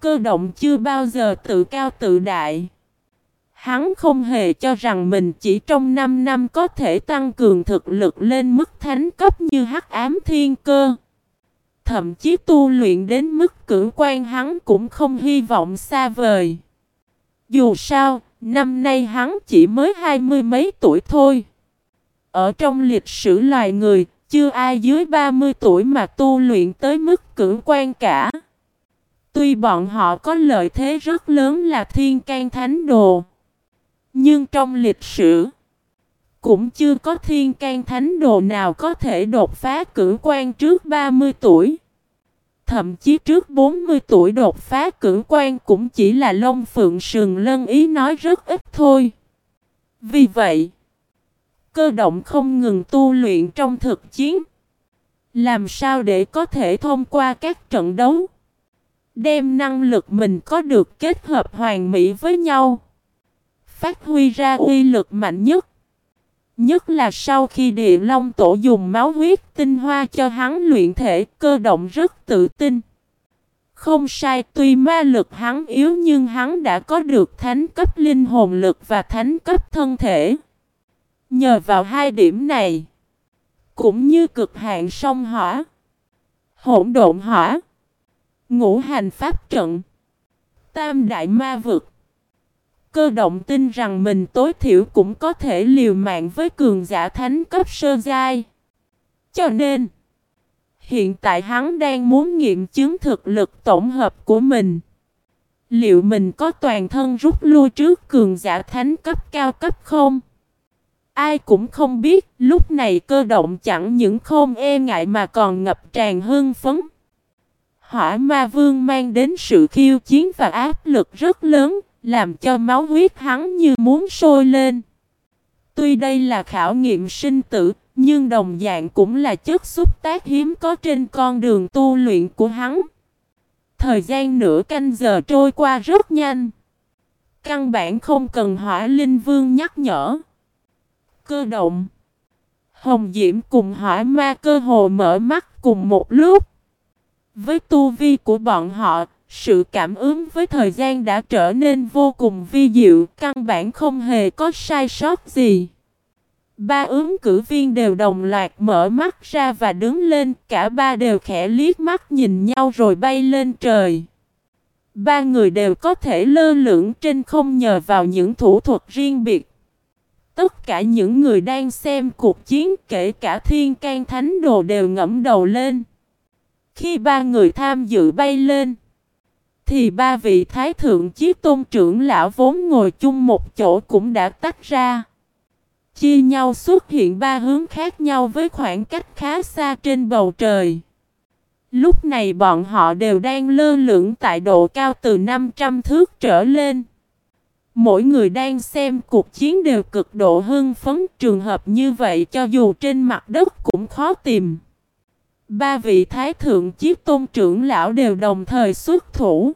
Cơ động chưa bao giờ tự cao tự đại. Hắn không hề cho rằng mình chỉ trong 5 năm có thể tăng cường thực lực lên mức thánh cấp như hắc ám thiên cơ. Thậm chí tu luyện đến mức cử quan hắn cũng không hy vọng xa vời. Dù sao, năm nay hắn chỉ mới hai mươi mấy tuổi thôi. Ở trong lịch sử loài người, chưa ai dưới 30 tuổi mà tu luyện tới mức cử quan cả. Tuy bọn họ có lợi thế rất lớn là thiên can thánh đồ. Nhưng trong lịch sử, cũng chưa có thiên can thánh đồ nào có thể đột phá cử quan trước 30 tuổi. Thậm chí trước 40 tuổi đột phá cử quan cũng chỉ là lông phượng sừng lân ý nói rất ít thôi. Vì vậy, cơ động không ngừng tu luyện trong thực chiến. Làm sao để có thể thông qua các trận đấu, đem năng lực mình có được kết hợp hoàn mỹ với nhau phát huy ra uy lực mạnh nhất. Nhất là sau khi địa long tổ dùng máu huyết tinh hoa cho hắn luyện thể, cơ động rất tự tin. Không sai, tuy ma lực hắn yếu nhưng hắn đã có được thánh cấp linh hồn lực và thánh cấp thân thể. Nhờ vào hai điểm này, cũng như cực hạn sông hỏa, hỗn độn hỏa, ngũ hành pháp trận, tam đại ma vực, Cơ động tin rằng mình tối thiểu cũng có thể liều mạng với cường giả thánh cấp sơ giai. Cho nên, hiện tại hắn đang muốn nghiệm chứng thực lực tổng hợp của mình. Liệu mình có toàn thân rút lui trước cường giả thánh cấp cao cấp không? Ai cũng không biết, lúc này cơ động chẳng những không e ngại mà còn ngập tràn hưng phấn. Hỏa ma vương mang đến sự khiêu chiến và áp lực rất lớn, làm cho máu huyết hắn như muốn sôi lên. Tuy đây là khảo nghiệm sinh tử, nhưng đồng dạng cũng là chất xúc tác hiếm có trên con đường tu luyện của hắn. Thời gian nửa canh giờ trôi qua rất nhanh. Căn bản không cần hỏa linh vương nhắc nhở. Cơ động. Hồng Diễm cùng hỏa ma cơ hồ mở mắt cùng một lúc. Với tu vi của bọn họ, sự cảm ứng với thời gian đã trở nên vô cùng vi diệu, căn bản không hề có sai sót gì. Ba ứng cử viên đều đồng loạt mở mắt ra và đứng lên, cả ba đều khẽ liếc mắt nhìn nhau rồi bay lên trời. Ba người đều có thể lơ lửng trên không nhờ vào những thủ thuật riêng biệt. Tất cả những người đang xem cuộc chiến kể cả thiên can thánh đồ đều ngẫm đầu lên. Khi ba người tham dự bay lên, thì ba vị thái thượng chiếc tôn trưởng lão vốn ngồi chung một chỗ cũng đã tách ra. Chia nhau xuất hiện ba hướng khác nhau với khoảng cách khá xa trên bầu trời. Lúc này bọn họ đều đang lơ lửng tại độ cao từ 500 thước trở lên. Mỗi người đang xem cuộc chiến đều cực độ hưng phấn trường hợp như vậy cho dù trên mặt đất cũng khó tìm. Ba vị thái thượng chiếc tôn trưởng lão đều đồng thời xuất thủ.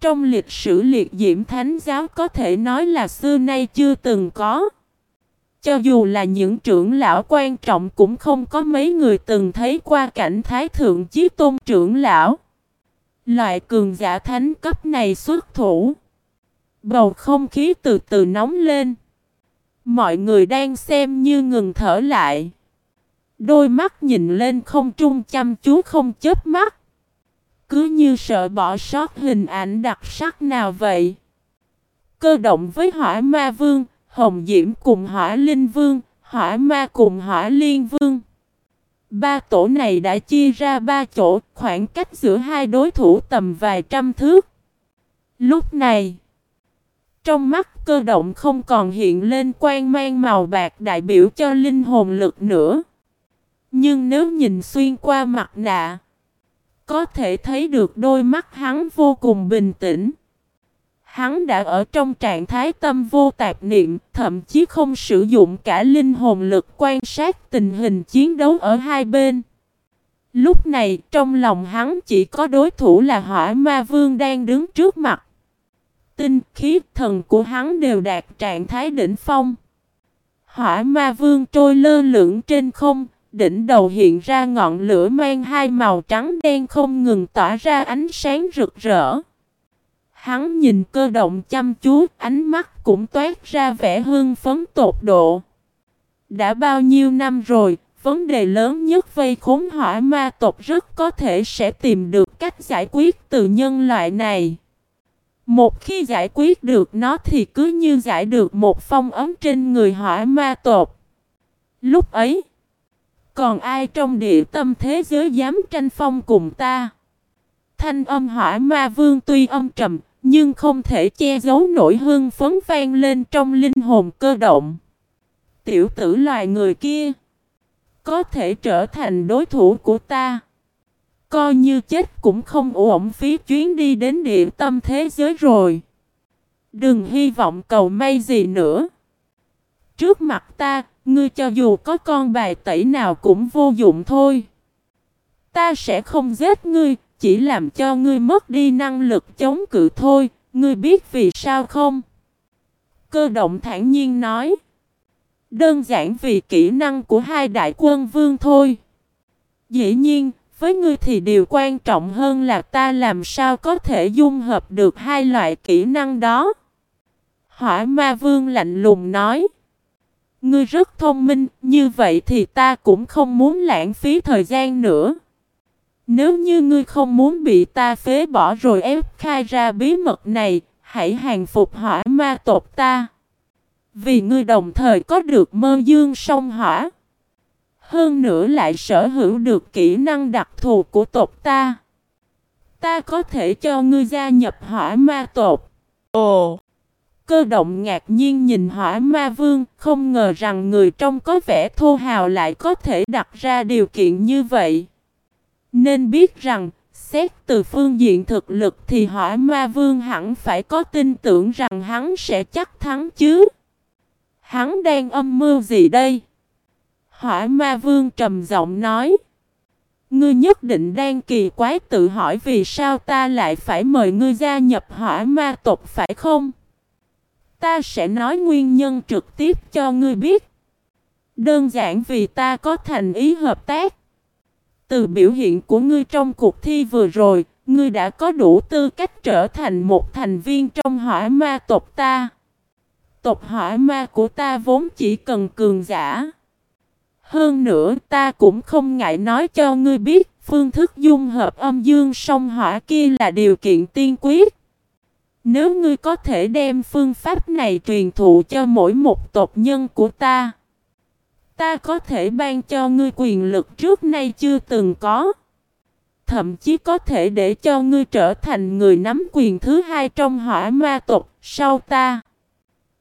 Trong lịch sử liệt diễm thánh giáo có thể nói là xưa nay chưa từng có. Cho dù là những trưởng lão quan trọng cũng không có mấy người từng thấy qua cảnh thái thượng chí tôn trưởng lão. Loại cường giả thánh cấp này xuất thủ. Bầu không khí từ từ nóng lên. Mọi người đang xem như ngừng thở lại. Đôi mắt nhìn lên không trung chăm chú không chớp mắt. Cứ như sợ bỏ sót hình ảnh đặc sắc nào vậy. Cơ động với hỏa ma vương, hồng diễm cùng hỏa linh vương, hỏa ma cùng hỏa liên vương. Ba tổ này đã chia ra ba chỗ, khoảng cách giữa hai đối thủ tầm vài trăm thước. Lúc này, trong mắt cơ động không còn hiện lên quan mang màu bạc đại biểu cho linh hồn lực nữa. Nhưng nếu nhìn xuyên qua mặt nạ, có thể thấy được đôi mắt hắn vô cùng bình tĩnh. Hắn đã ở trong trạng thái tâm vô tạp niệm, thậm chí không sử dụng cả linh hồn lực quan sát tình hình chiến đấu ở hai bên. Lúc này, trong lòng hắn chỉ có đối thủ là hỏa ma vương đang đứng trước mặt. Tinh khí thần của hắn đều đạt trạng thái đỉnh phong. Hỏa ma vương trôi lơ lửng trên không, Đỉnh đầu hiện ra ngọn lửa mang hai màu trắng đen không ngừng tỏa ra ánh sáng rực rỡ. Hắn nhìn cơ động chăm chú, ánh mắt cũng toát ra vẻ hưng phấn tột độ. Đã bao nhiêu năm rồi, vấn đề lớn nhất vây khốn hỏa ma tộc rất có thể sẽ tìm được cách giải quyết từ nhân loại này. Một khi giải quyết được nó thì cứ như giải được một phong ấm trên người hỏa ma tộc. Lúc ấy, còn ai trong địa tâm thế giới dám tranh phong cùng ta? Thanh âm hỏa ma vương tuy âm trầm, nhưng không thể che giấu nỗi hương phấn vang lên trong linh hồn cơ động. Tiểu tử loài người kia, có thể trở thành đối thủ của ta. Coi như chết cũng không uổng phí chuyến đi đến địa tâm thế giới rồi. Đừng hy vọng cầu may gì nữa. Trước mặt ta, ngươi cho dù có con bài tẩy nào cũng vô dụng thôi. Ta sẽ không giết ngươi, chỉ làm cho ngươi mất đi năng lực chống cự thôi, ngươi biết vì sao không? Cơ động thản nhiên nói. Đơn giản vì kỹ năng của hai đại quân vương thôi. Dĩ nhiên, với ngươi thì điều quan trọng hơn là ta làm sao có thể dung hợp được hai loại kỹ năng đó. Hỏa ma vương lạnh lùng nói. Ngươi rất thông minh, như vậy thì ta cũng không muốn lãng phí thời gian nữa. Nếu như ngươi không muốn bị ta phế bỏ rồi ép khai ra bí mật này, hãy hàng phục hỏa ma tộc ta. Vì ngươi đồng thời có được mơ dương sông hỏa. Hơn nữa lại sở hữu được kỹ năng đặc thù của tộc ta. Ta có thể cho ngươi gia nhập hỏa ma tộc. Ồ! Cơ động ngạc nhiên nhìn hỏa ma vương, không ngờ rằng người trong có vẻ thô hào lại có thể đặt ra điều kiện như vậy. Nên biết rằng, xét từ phương diện thực lực thì hỏa ma vương hẳn phải có tin tưởng rằng hắn sẽ chắc thắng chứ. Hắn đang âm mưu gì đây? Hỏa ma vương trầm giọng nói. Ngươi nhất định đang kỳ quái tự hỏi vì sao ta lại phải mời ngươi gia nhập hỏa ma tộc phải không? Ta sẽ nói nguyên nhân trực tiếp cho ngươi biết. Đơn giản vì ta có thành ý hợp tác. Từ biểu hiện của ngươi trong cuộc thi vừa rồi, ngươi đã có đủ tư cách trở thành một thành viên trong hỏa ma tộc ta. Tộc hỏa ma của ta vốn chỉ cần cường giả. Hơn nữa ta cũng không ngại nói cho ngươi biết phương thức dung hợp âm dương song hỏa kia là điều kiện tiên quyết. Nếu ngươi có thể đem phương pháp này truyền thụ cho mỗi một tộc nhân của ta, ta có thể ban cho ngươi quyền lực trước nay chưa từng có. Thậm chí có thể để cho ngươi trở thành người nắm quyền thứ hai trong hỏa ma tộc sau ta.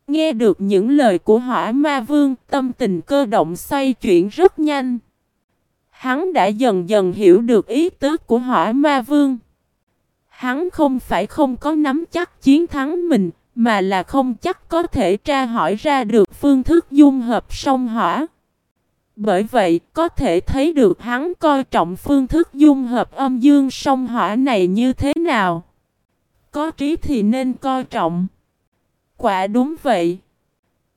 Nghe được những lời của hỏa ma vương, tâm tình cơ động xoay chuyển rất nhanh. Hắn đã dần dần hiểu được ý tứ của hỏa ma vương. Hắn không phải không có nắm chắc chiến thắng mình, mà là không chắc có thể tra hỏi ra được phương thức dung hợp song hỏa. Bởi vậy, có thể thấy được hắn coi trọng phương thức dung hợp âm dương song hỏa này như thế nào. Có trí thì nên coi trọng. Quả đúng vậy.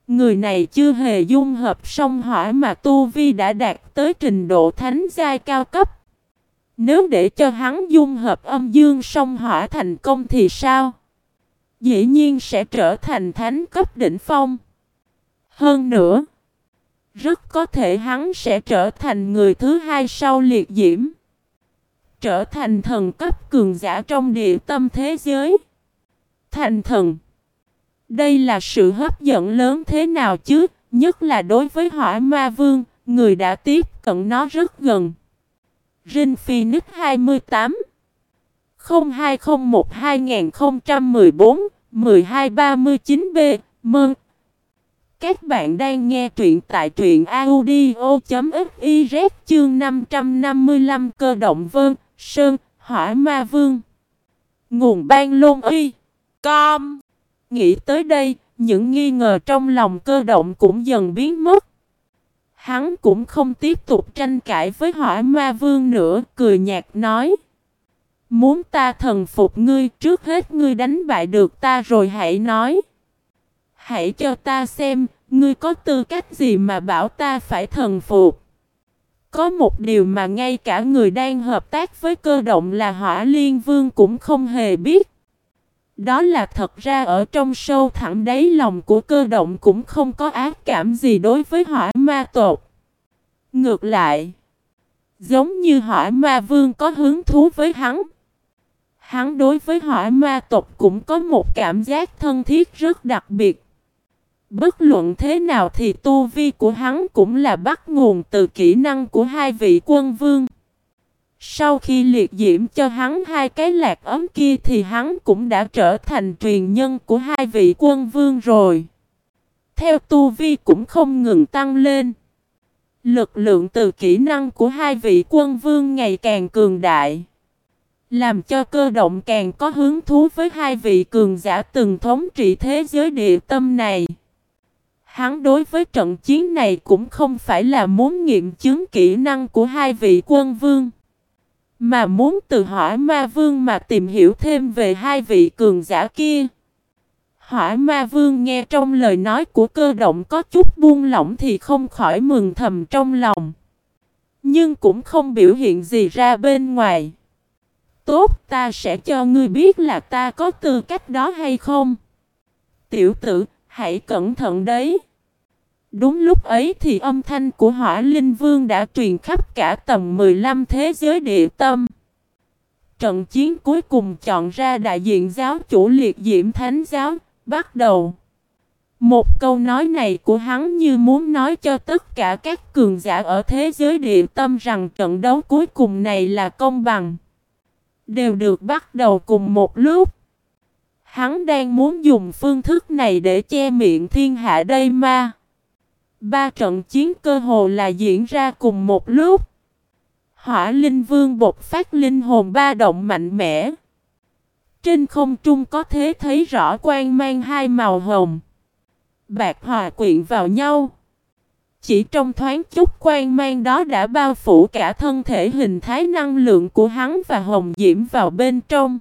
Người này chưa hề dung hợp song hỏa mà Tu Vi đã đạt tới trình độ thánh giai cao cấp. Nếu để cho hắn dung hợp âm dương song hỏa thành công thì sao? Dĩ nhiên sẽ trở thành thánh cấp đỉnh phong. Hơn nữa, rất có thể hắn sẽ trở thành người thứ hai sau liệt diễm. Trở thành thần cấp cường giả trong địa tâm thế giới. Thành thần. Đây là sự hấp dẫn lớn thế nào chứ, nhất là đối với hỏa ma vương, người đã tiếp cận nó rất gần. Rin Phoenix 28 0201 2014 1239B Mừng! Các bạn đang nghe truyện tại truyện audio.fiz chương 555 cơ động vân, sơn, hỏa ma vương Nguồn ban lôn uy Com Nghĩ tới đây, những nghi ngờ trong lòng cơ động cũng dần biến mất. Hắn cũng không tiếp tục tranh cãi với hỏa ma vương nữa, cười nhạt nói. Muốn ta thần phục ngươi, trước hết ngươi đánh bại được ta rồi hãy nói. Hãy cho ta xem, ngươi có tư cách gì mà bảo ta phải thần phục. Có một điều mà ngay cả người đang hợp tác với cơ động là hỏa liên vương cũng không hề biết. Đó là thật ra ở trong sâu thẳm đáy lòng của cơ động cũng không có ác cảm gì đối với hỏa ma tộc. Ngược lại, giống như hỏa ma vương có hứng thú với hắn. Hắn đối với hỏa ma tộc cũng có một cảm giác thân thiết rất đặc biệt. Bất luận thế nào thì tu vi của hắn cũng là bắt nguồn từ kỹ năng của hai vị quân vương. Sau khi liệt diễm cho hắn hai cái lạc ấm kia thì hắn cũng đã trở thành truyền nhân của hai vị quân vương rồi. Theo tu vi cũng không ngừng tăng lên. Lực lượng từ kỹ năng của hai vị quân vương ngày càng cường đại. Làm cho cơ động càng có hứng thú với hai vị cường giả từng thống trị thế giới địa tâm này. Hắn đối với trận chiến này cũng không phải là muốn nghiệm chứng kỹ năng của hai vị quân vương. Mà muốn từ hỏi ma vương mà tìm hiểu thêm về hai vị cường giả kia. Hỏa ma vương nghe trong lời nói của cơ động có chút buông lỏng thì không khỏi mừng thầm trong lòng. Nhưng cũng không biểu hiện gì ra bên ngoài. Tốt ta sẽ cho ngươi biết là ta có tư cách đó hay không. Tiểu tử, hãy cẩn thận đấy. Đúng lúc ấy thì âm thanh của hỏa linh vương đã truyền khắp cả tầm 15 thế giới địa tâm. Trận chiến cuối cùng chọn ra đại diện giáo chủ liệt diễm thánh giáo, bắt đầu. Một câu nói này của hắn như muốn nói cho tất cả các cường giả ở thế giới địa tâm rằng trận đấu cuối cùng này là công bằng. Đều được bắt đầu cùng một lúc. Hắn đang muốn dùng phương thức này để che miệng thiên hạ đây ma. Ba trận chiến cơ hồ là diễn ra cùng một lúc. Hỏa Linh Vương bột phát linh hồn ba động mạnh mẽ. Trên không trung có thể thấy rõ quang mang hai màu hồng. Bạc hòa quyện vào nhau. Chỉ trong thoáng chút quang mang đó đã bao phủ cả thân thể hình thái năng lượng của hắn và hồng diễm vào bên trong.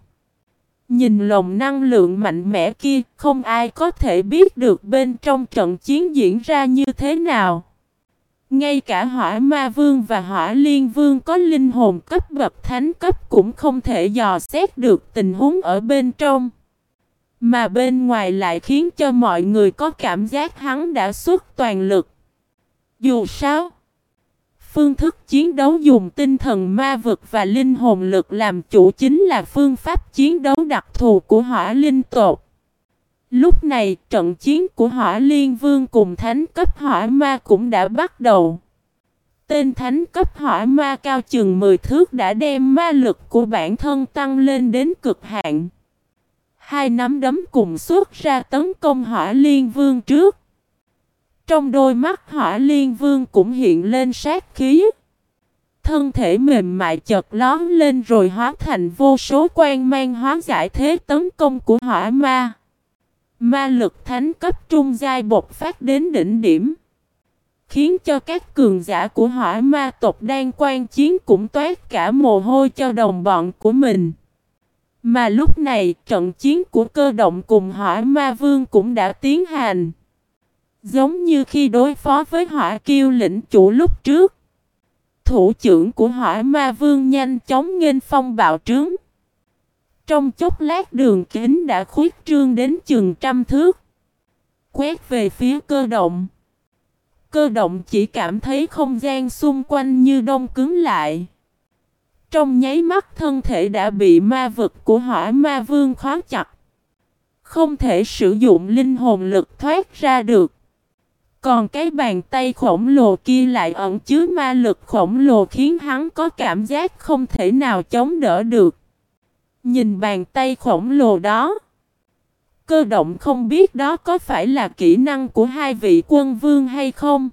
Nhìn lồng năng lượng mạnh mẽ kia, không ai có thể biết được bên trong trận chiến diễn ra như thế nào. Ngay cả hỏa ma vương và hỏa liên vương có linh hồn cấp bậc thánh cấp cũng không thể dò xét được tình huống ở bên trong. Mà bên ngoài lại khiến cho mọi người có cảm giác hắn đã xuất toàn lực. Dù sao, phương thức chiến đấu dùng tinh thần ma vực và linh hồn lực làm chủ chính là phương pháp chiến đấu đặc thù của hỏa linh tột. Lúc này, trận chiến của hỏa liên vương cùng thánh cấp hỏa ma cũng đã bắt đầu. Tên thánh cấp hỏa ma cao chừng 10 thước đã đem ma lực của bản thân tăng lên đến cực hạn. Hai nắm đấm cùng xuất ra tấn công hỏa liên vương trước. Trong đôi mắt hỏa liên vương cũng hiện lên sát khí. Thân thể mềm mại chợt lón lên rồi hóa thành vô số quan mang hóa giải thế tấn công của hỏa ma. Ma lực thánh cấp trung giai bộc phát đến đỉnh điểm. Khiến cho các cường giả của hỏa ma tộc đang quan chiến cũng toát cả mồ hôi cho đồng bọn của mình. Mà lúc này, trận chiến của cơ động cùng hỏa ma vương cũng đã tiến hành. Giống như khi đối phó với hỏa kiêu lĩnh chủ lúc trước. Thủ trưởng của hỏa ma vương nhanh chóng nghênh phong bạo trướng. Trong chốc lát đường kính đã khuyết trương đến chừng trăm thước. Quét về phía cơ động. Cơ động chỉ cảm thấy không gian xung quanh như đông cứng lại. Trong nháy mắt thân thể đã bị ma vực của hỏa ma vương khóa chặt. Không thể sử dụng linh hồn lực thoát ra được. Còn cái bàn tay khổng lồ kia lại ẩn chứa ma lực khổng lồ khiến hắn có cảm giác không thể nào chống đỡ được. Nhìn bàn tay khổng lồ đó. Cơ động không biết đó có phải là kỹ năng của hai vị quân vương hay không.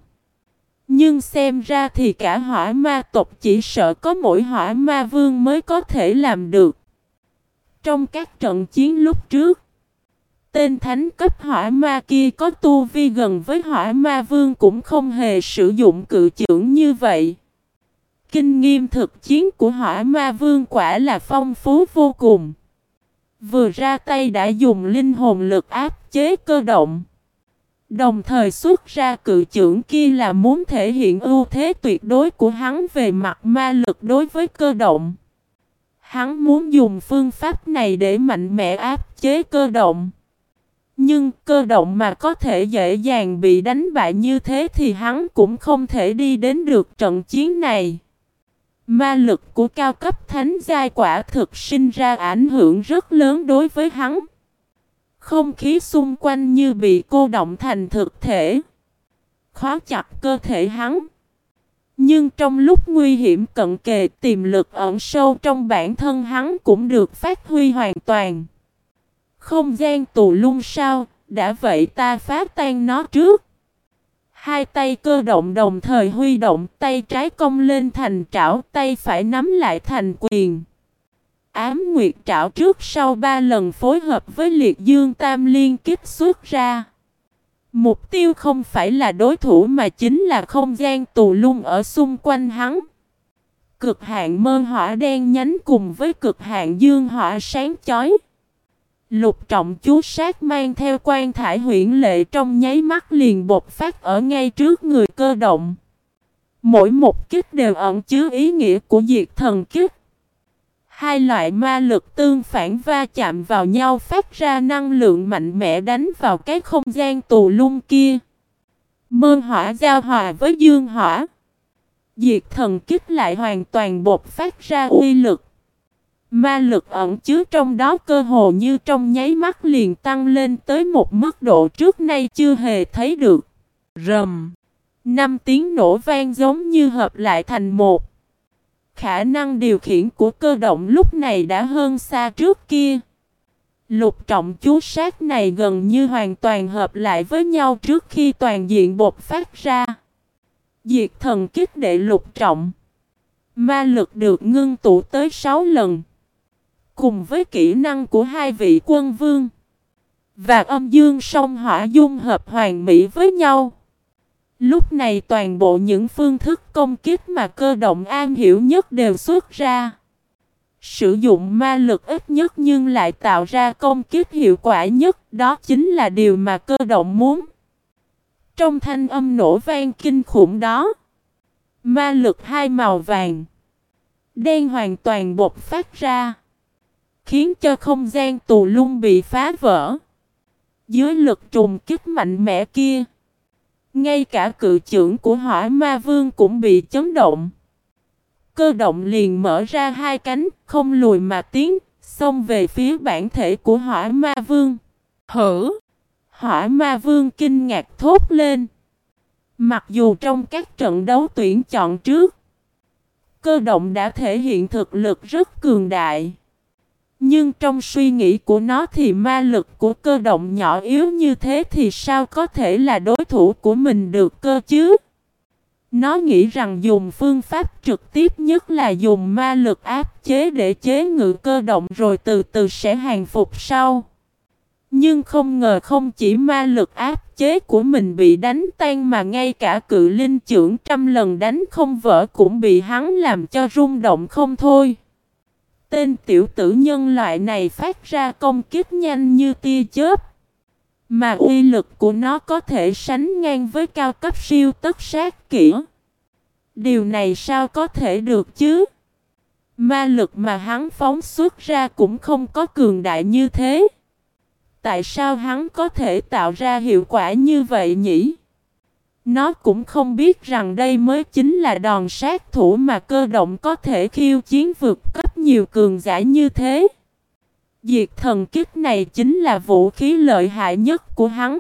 Nhưng xem ra thì cả hỏa ma tộc chỉ sợ có mỗi hỏa ma vương mới có thể làm được. Trong các trận chiến lúc trước, tên thánh cấp hỏa ma kia có tu vi gần với hỏa ma vương cũng không hề sử dụng cự trưởng như vậy. Kinh nghiệm thực chiến của hỏa ma vương quả là phong phú vô cùng. Vừa ra tay đã dùng linh hồn lực áp chế cơ động. Đồng thời xuất ra cự trưởng kia là muốn thể hiện ưu thế tuyệt đối của hắn về mặt ma lực đối với cơ động. Hắn muốn dùng phương pháp này để mạnh mẽ áp chế cơ động. Nhưng cơ động mà có thể dễ dàng bị đánh bại như thế thì hắn cũng không thể đi đến được trận chiến này. Ma lực của cao cấp thánh giai quả thực sinh ra ảnh hưởng rất lớn đối với hắn. Không khí xung quanh như bị cô động thành thực thể. Khóa chặt cơ thể hắn. Nhưng trong lúc nguy hiểm cận kề tiềm lực ẩn sâu trong bản thân hắn cũng được phát huy hoàn toàn. Không gian tù lung sao, đã vậy ta phá tan nó trước. Hai tay cơ động đồng thời huy động, tay trái cong lên thành trảo, tay phải nắm lại thành quyền. Ám nguyệt trảo trước sau ba lần phối hợp với liệt dương tam liên kích xuất ra. Mục tiêu không phải là đối thủ mà chính là không gian tù lung ở xung quanh hắn. Cực hạn mơ hỏa đen nhánh cùng với cực hạn dương hỏa sáng chói. Lục trọng chú sát mang theo quan thải huyển lệ trong nháy mắt liền bột phát ở ngay trước người cơ động. Mỗi một kích đều ẩn chứa ý nghĩa của diệt thần kích. Hai loại ma lực tương phản va chạm vào nhau phát ra năng lượng mạnh mẽ đánh vào cái không gian tù lung kia. Mơ hỏa giao hòa với dương hỏa. Diệt thần kích lại hoàn toàn bột phát ra uy lực. Ma lực ẩn chứa trong đó cơ hồ như trong nháy mắt liền tăng lên tới một mức độ trước nay chưa hề thấy được. Rầm. Năm tiếng nổ vang giống như hợp lại thành một. Khả năng điều khiển của cơ động lúc này đã hơn xa trước kia. Lục trọng chú sát này gần như hoàn toàn hợp lại với nhau trước khi toàn diện bột phát ra. Diệt thần kích đệ lục trọng. Ma lực được ngưng tụ tới 6 lần. Cùng với kỹ năng của hai vị quân vương. Và âm dương song hỏa dung hợp hoàn mỹ với nhau. Lúc này toàn bộ những phương thức công kích mà cơ động an hiểu nhất đều xuất ra. Sử dụng ma lực ít nhất nhưng lại tạo ra công kích hiệu quả nhất, đó chính là điều mà cơ động muốn. Trong thanh âm nổ vang kinh khủng đó, ma lực hai màu vàng, đen hoàn toàn bộc phát ra, khiến cho không gian tù lung bị phá vỡ. Dưới lực trùng kích mạnh mẽ kia, ngay cả cự trưởng của hỏa ma vương cũng bị chấn động. Cơ động liền mở ra hai cánh, không lùi mà tiến, xông về phía bản thể của hỏa ma vương. Hử! Hỏa ma vương kinh ngạc thốt lên. Mặc dù trong các trận đấu tuyển chọn trước, cơ động đã thể hiện thực lực rất cường đại. Nhưng trong suy nghĩ của nó thì ma lực của cơ động nhỏ yếu như thế thì sao có thể là đối thủ của mình được cơ chứ? Nó nghĩ rằng dùng phương pháp trực tiếp nhất là dùng ma lực áp chế để chế ngự cơ động rồi từ từ sẽ hàng phục sau. Nhưng không ngờ không chỉ ma lực áp chế của mình bị đánh tan mà ngay cả cự linh trưởng trăm lần đánh không vỡ cũng bị hắn làm cho rung động không thôi. Tên tiểu tử nhân loại này phát ra công kích nhanh như tia chớp. Mà uy lực của nó có thể sánh ngang với cao cấp siêu tất sát kỹ. Điều này sao có thể được chứ? Ma lực mà hắn phóng xuất ra cũng không có cường đại như thế. Tại sao hắn có thể tạo ra hiệu quả như vậy nhỉ? Nó cũng không biết rằng đây mới chính là đòn sát thủ mà cơ động có thể khiêu chiến vượt cấp nhiều cường giả như thế. Diệt thần kích này chính là vũ khí lợi hại nhất của hắn.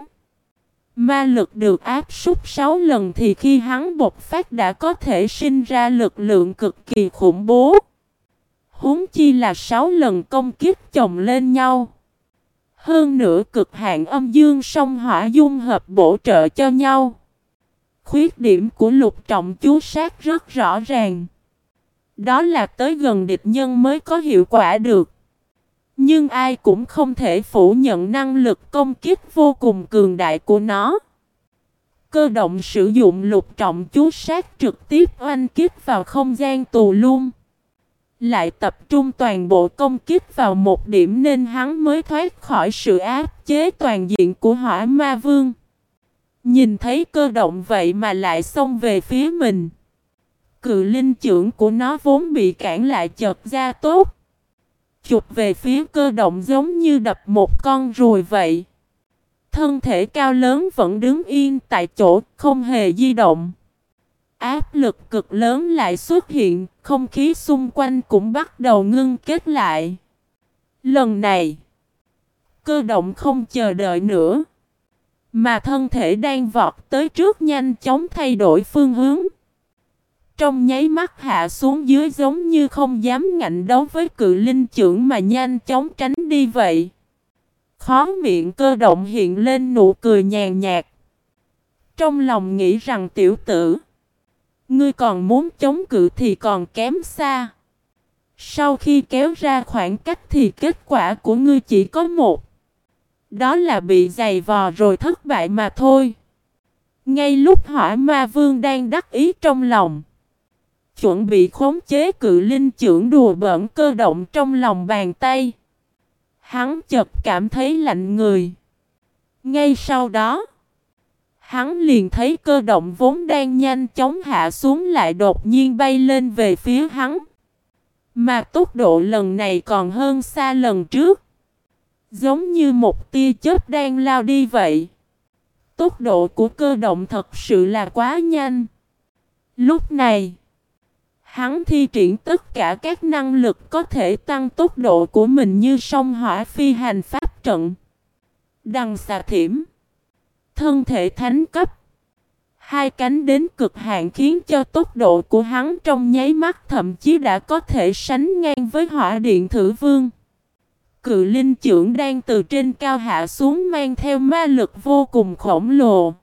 Ma lực được áp súc 6 lần thì khi hắn bộc phát đã có thể sinh ra lực lượng cực kỳ khủng bố. Huống chi là 6 lần công kích chồng lên nhau. Hơn nữa cực hạn âm dương song hỏa dung hợp bổ trợ cho nhau. Khuyết điểm của lục trọng chú sát rất rõ ràng. Đó là tới gần địch nhân mới có hiệu quả được. Nhưng ai cũng không thể phủ nhận năng lực công kích vô cùng cường đại của nó. Cơ động sử dụng lục trọng chú sát trực tiếp oanh kích vào không gian tù luôn. Lại tập trung toàn bộ công kích vào một điểm nên hắn mới thoát khỏi sự áp chế toàn diện của hỏa ma vương. Nhìn thấy cơ động vậy mà lại xông về phía mình. Cự linh trưởng của nó vốn bị cản lại chợt ra tốt. chụp về phía cơ động giống như đập một con ruồi vậy. Thân thể cao lớn vẫn đứng yên tại chỗ, không hề di động. Áp lực cực lớn lại xuất hiện, không khí xung quanh cũng bắt đầu ngưng kết lại. Lần này, cơ động không chờ đợi nữa, mà thân thể đang vọt tới trước nhanh chóng thay đổi phương hướng. Trong nháy mắt hạ xuống dưới giống như không dám ngạnh đấu với cự linh trưởng mà nhanh chóng tránh đi vậy. Khó miệng cơ động hiện lên nụ cười nhàn nhạt. Trong lòng nghĩ rằng tiểu tử. Ngươi còn muốn chống cự thì còn kém xa. Sau khi kéo ra khoảng cách thì kết quả của ngươi chỉ có một. Đó là bị giày vò rồi thất bại mà thôi. Ngay lúc hỏa ma vương đang đắc ý trong lòng. Chuẩn bị khống chế cự linh trưởng đùa bẩn cơ động trong lòng bàn tay. Hắn chợt cảm thấy lạnh người. Ngay sau đó, hắn liền thấy cơ động vốn đang nhanh chóng hạ xuống lại đột nhiên bay lên về phía hắn. Mà tốc độ lần này còn hơn xa lần trước. Giống như một tia chớp đang lao đi vậy. Tốc độ của cơ động thật sự là quá nhanh. Lúc này, Hắn thi triển tất cả các năng lực có thể tăng tốc độ của mình như sông hỏa phi hành pháp trận. Đằng xà thiểm. Thân thể thánh cấp. Hai cánh đến cực hạn khiến cho tốc độ của hắn trong nháy mắt thậm chí đã có thể sánh ngang với hỏa điện thử vương. Cự linh trưởng đang từ trên cao hạ xuống mang theo ma lực vô cùng khổng lồ.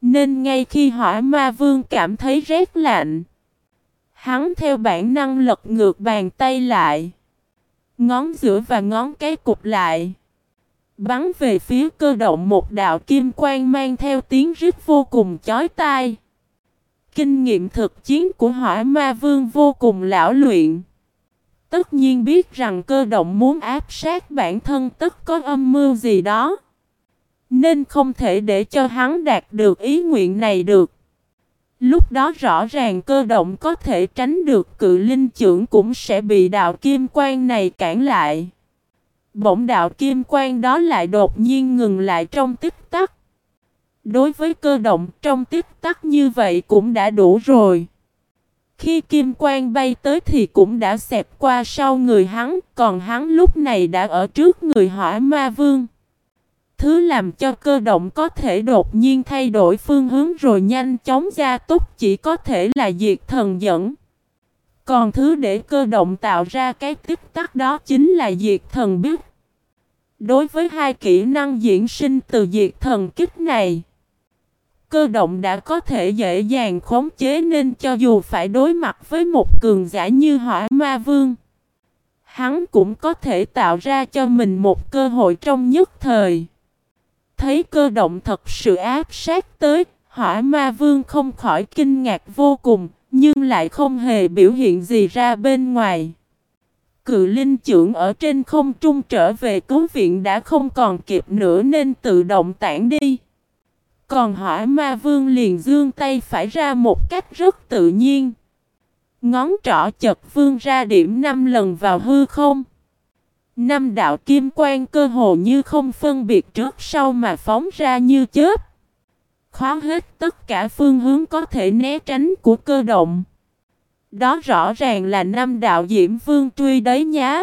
Nên ngay khi hỏa ma vương cảm thấy rét lạnh. Hắn theo bản năng lật ngược bàn tay lại. Ngón giữa và ngón cái cụp lại. Bắn về phía cơ động một đạo kim quang mang theo tiếng rít vô cùng chói tai. Kinh nghiệm thực chiến của hỏa ma vương vô cùng lão luyện. Tất nhiên biết rằng cơ động muốn áp sát bản thân tất có âm mưu gì đó. Nên không thể để cho hắn đạt được ý nguyện này được. Lúc đó rõ ràng cơ động có thể tránh được cự linh trưởng cũng sẽ bị đạo kim quang này cản lại. Bỗng đạo kim quang đó lại đột nhiên ngừng lại trong tích tắc. Đối với cơ động, trong tích tắc như vậy cũng đã đủ rồi. Khi kim quang bay tới thì cũng đã xẹp qua sau người hắn, còn hắn lúc này đã ở trước người hỏa ma vương. Thứ làm cho cơ động có thể đột nhiên thay đổi phương hướng rồi nhanh chóng gia tốc chỉ có thể là diệt thần dẫn. Còn thứ để cơ động tạo ra cái tích tắc đó chính là diệt thần biết. Đối với hai kỹ năng diễn sinh từ diệt thần kích này, cơ động đã có thể dễ dàng khống chế nên cho dù phải đối mặt với một cường giả như hỏa ma vương, hắn cũng có thể tạo ra cho mình một cơ hội trong nhất thời. Thấy cơ động thật sự áp sát tới, hỏa ma vương không khỏi kinh ngạc vô cùng, nhưng lại không hề biểu hiện gì ra bên ngoài. Cự linh trưởng ở trên không trung trở về cứu viện đã không còn kịp nữa nên tự động tản đi. Còn hỏa ma vương liền dương tay phải ra một cách rất tự nhiên. Ngón trỏ chật vương ra điểm năm lần vào hư không. Năm đạo kim quang cơ hồ như không phân biệt trước sau mà phóng ra như chớp. Khóa hết tất cả phương hướng có thể né tránh của cơ động. Đó rõ ràng là năm đạo Diễm Vương truy đấy nhá.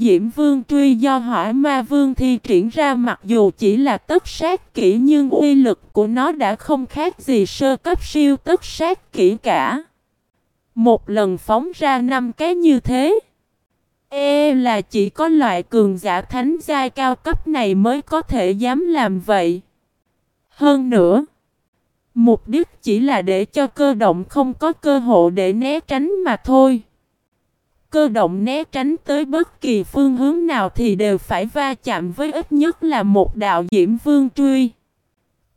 Diễm Vương truy do hỏa ma vương thi triển ra mặc dù chỉ là tất sát kỹ nhưng uy lực của nó đã không khác gì sơ cấp siêu tất sát kỹ cả. Một lần phóng ra năm cái như thế. Ê là chỉ có loại cường giả thánh giai cao cấp này mới có thể dám làm vậy. Hơn nữa, mục đích chỉ là để cho cơ động không có cơ hội để né tránh mà thôi. Cơ động né tránh tới bất kỳ phương hướng nào thì đều phải va chạm với ít nhất là một đạo diễm vương truy.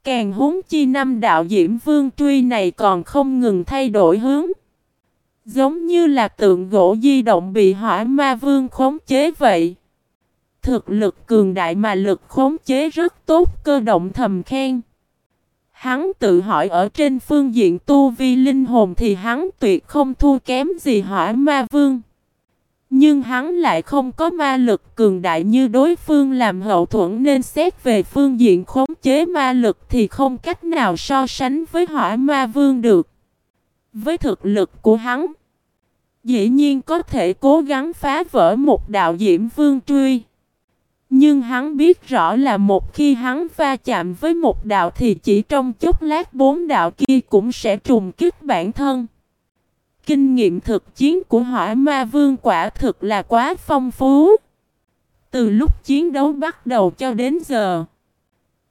Càng huống chi năm đạo diễm vương truy này còn không ngừng thay đổi hướng. Giống như là tượng gỗ di động bị hỏa ma vương khống chế vậy. Thực lực cường đại mà lực khống chế rất tốt, cơ động thầm khen. Hắn tự hỏi ở trên phương diện tu vi linh hồn thì hắn tuyệt không thua kém gì hỏa ma vương. Nhưng hắn lại không có ma lực cường đại như đối phương làm hậu thuẫn nên xét về phương diện khống chế ma lực thì không cách nào so sánh với hỏa ma vương được. Với thực lực của hắn, dĩ nhiên có thể cố gắng phá vỡ một đạo diễm vương truy. Nhưng hắn biết rõ là một khi hắn va chạm với một đạo thì chỉ trong chốc lát bốn đạo kia cũng sẽ trùng kích bản thân. Kinh nghiệm thực chiến của hỏa ma vương quả thực là quá phong phú. Từ lúc chiến đấu bắt đầu cho đến giờ,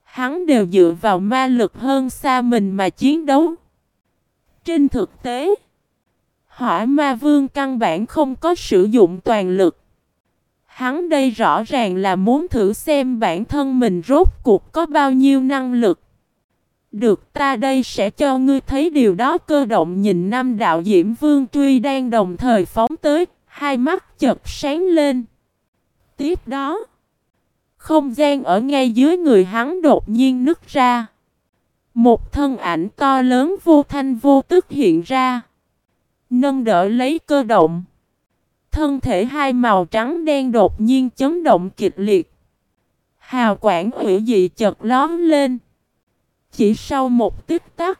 hắn đều dựa vào ma lực hơn xa mình mà chiến đấu. Trên thực tế, hỏa ma vương căn bản không có sử dụng toàn lực. Hắn đây rõ ràng là muốn thử xem bản thân mình rốt cuộc có bao nhiêu năng lực. Được ta đây sẽ cho ngươi thấy điều đó cơ động nhìn năm đạo diễm vương truy đang đồng thời phóng tới, hai mắt chật sáng lên. Tiếp đó, không gian ở ngay dưới người hắn đột nhiên nứt ra. Một thân ảnh to lớn vô thanh vô tức hiện ra. Nâng đỡ lấy cơ động. Thân thể hai màu trắng đen đột nhiên chấn động kịch liệt. Hào quảng hữu dị chợt lón lên. Chỉ sau một tích tắc,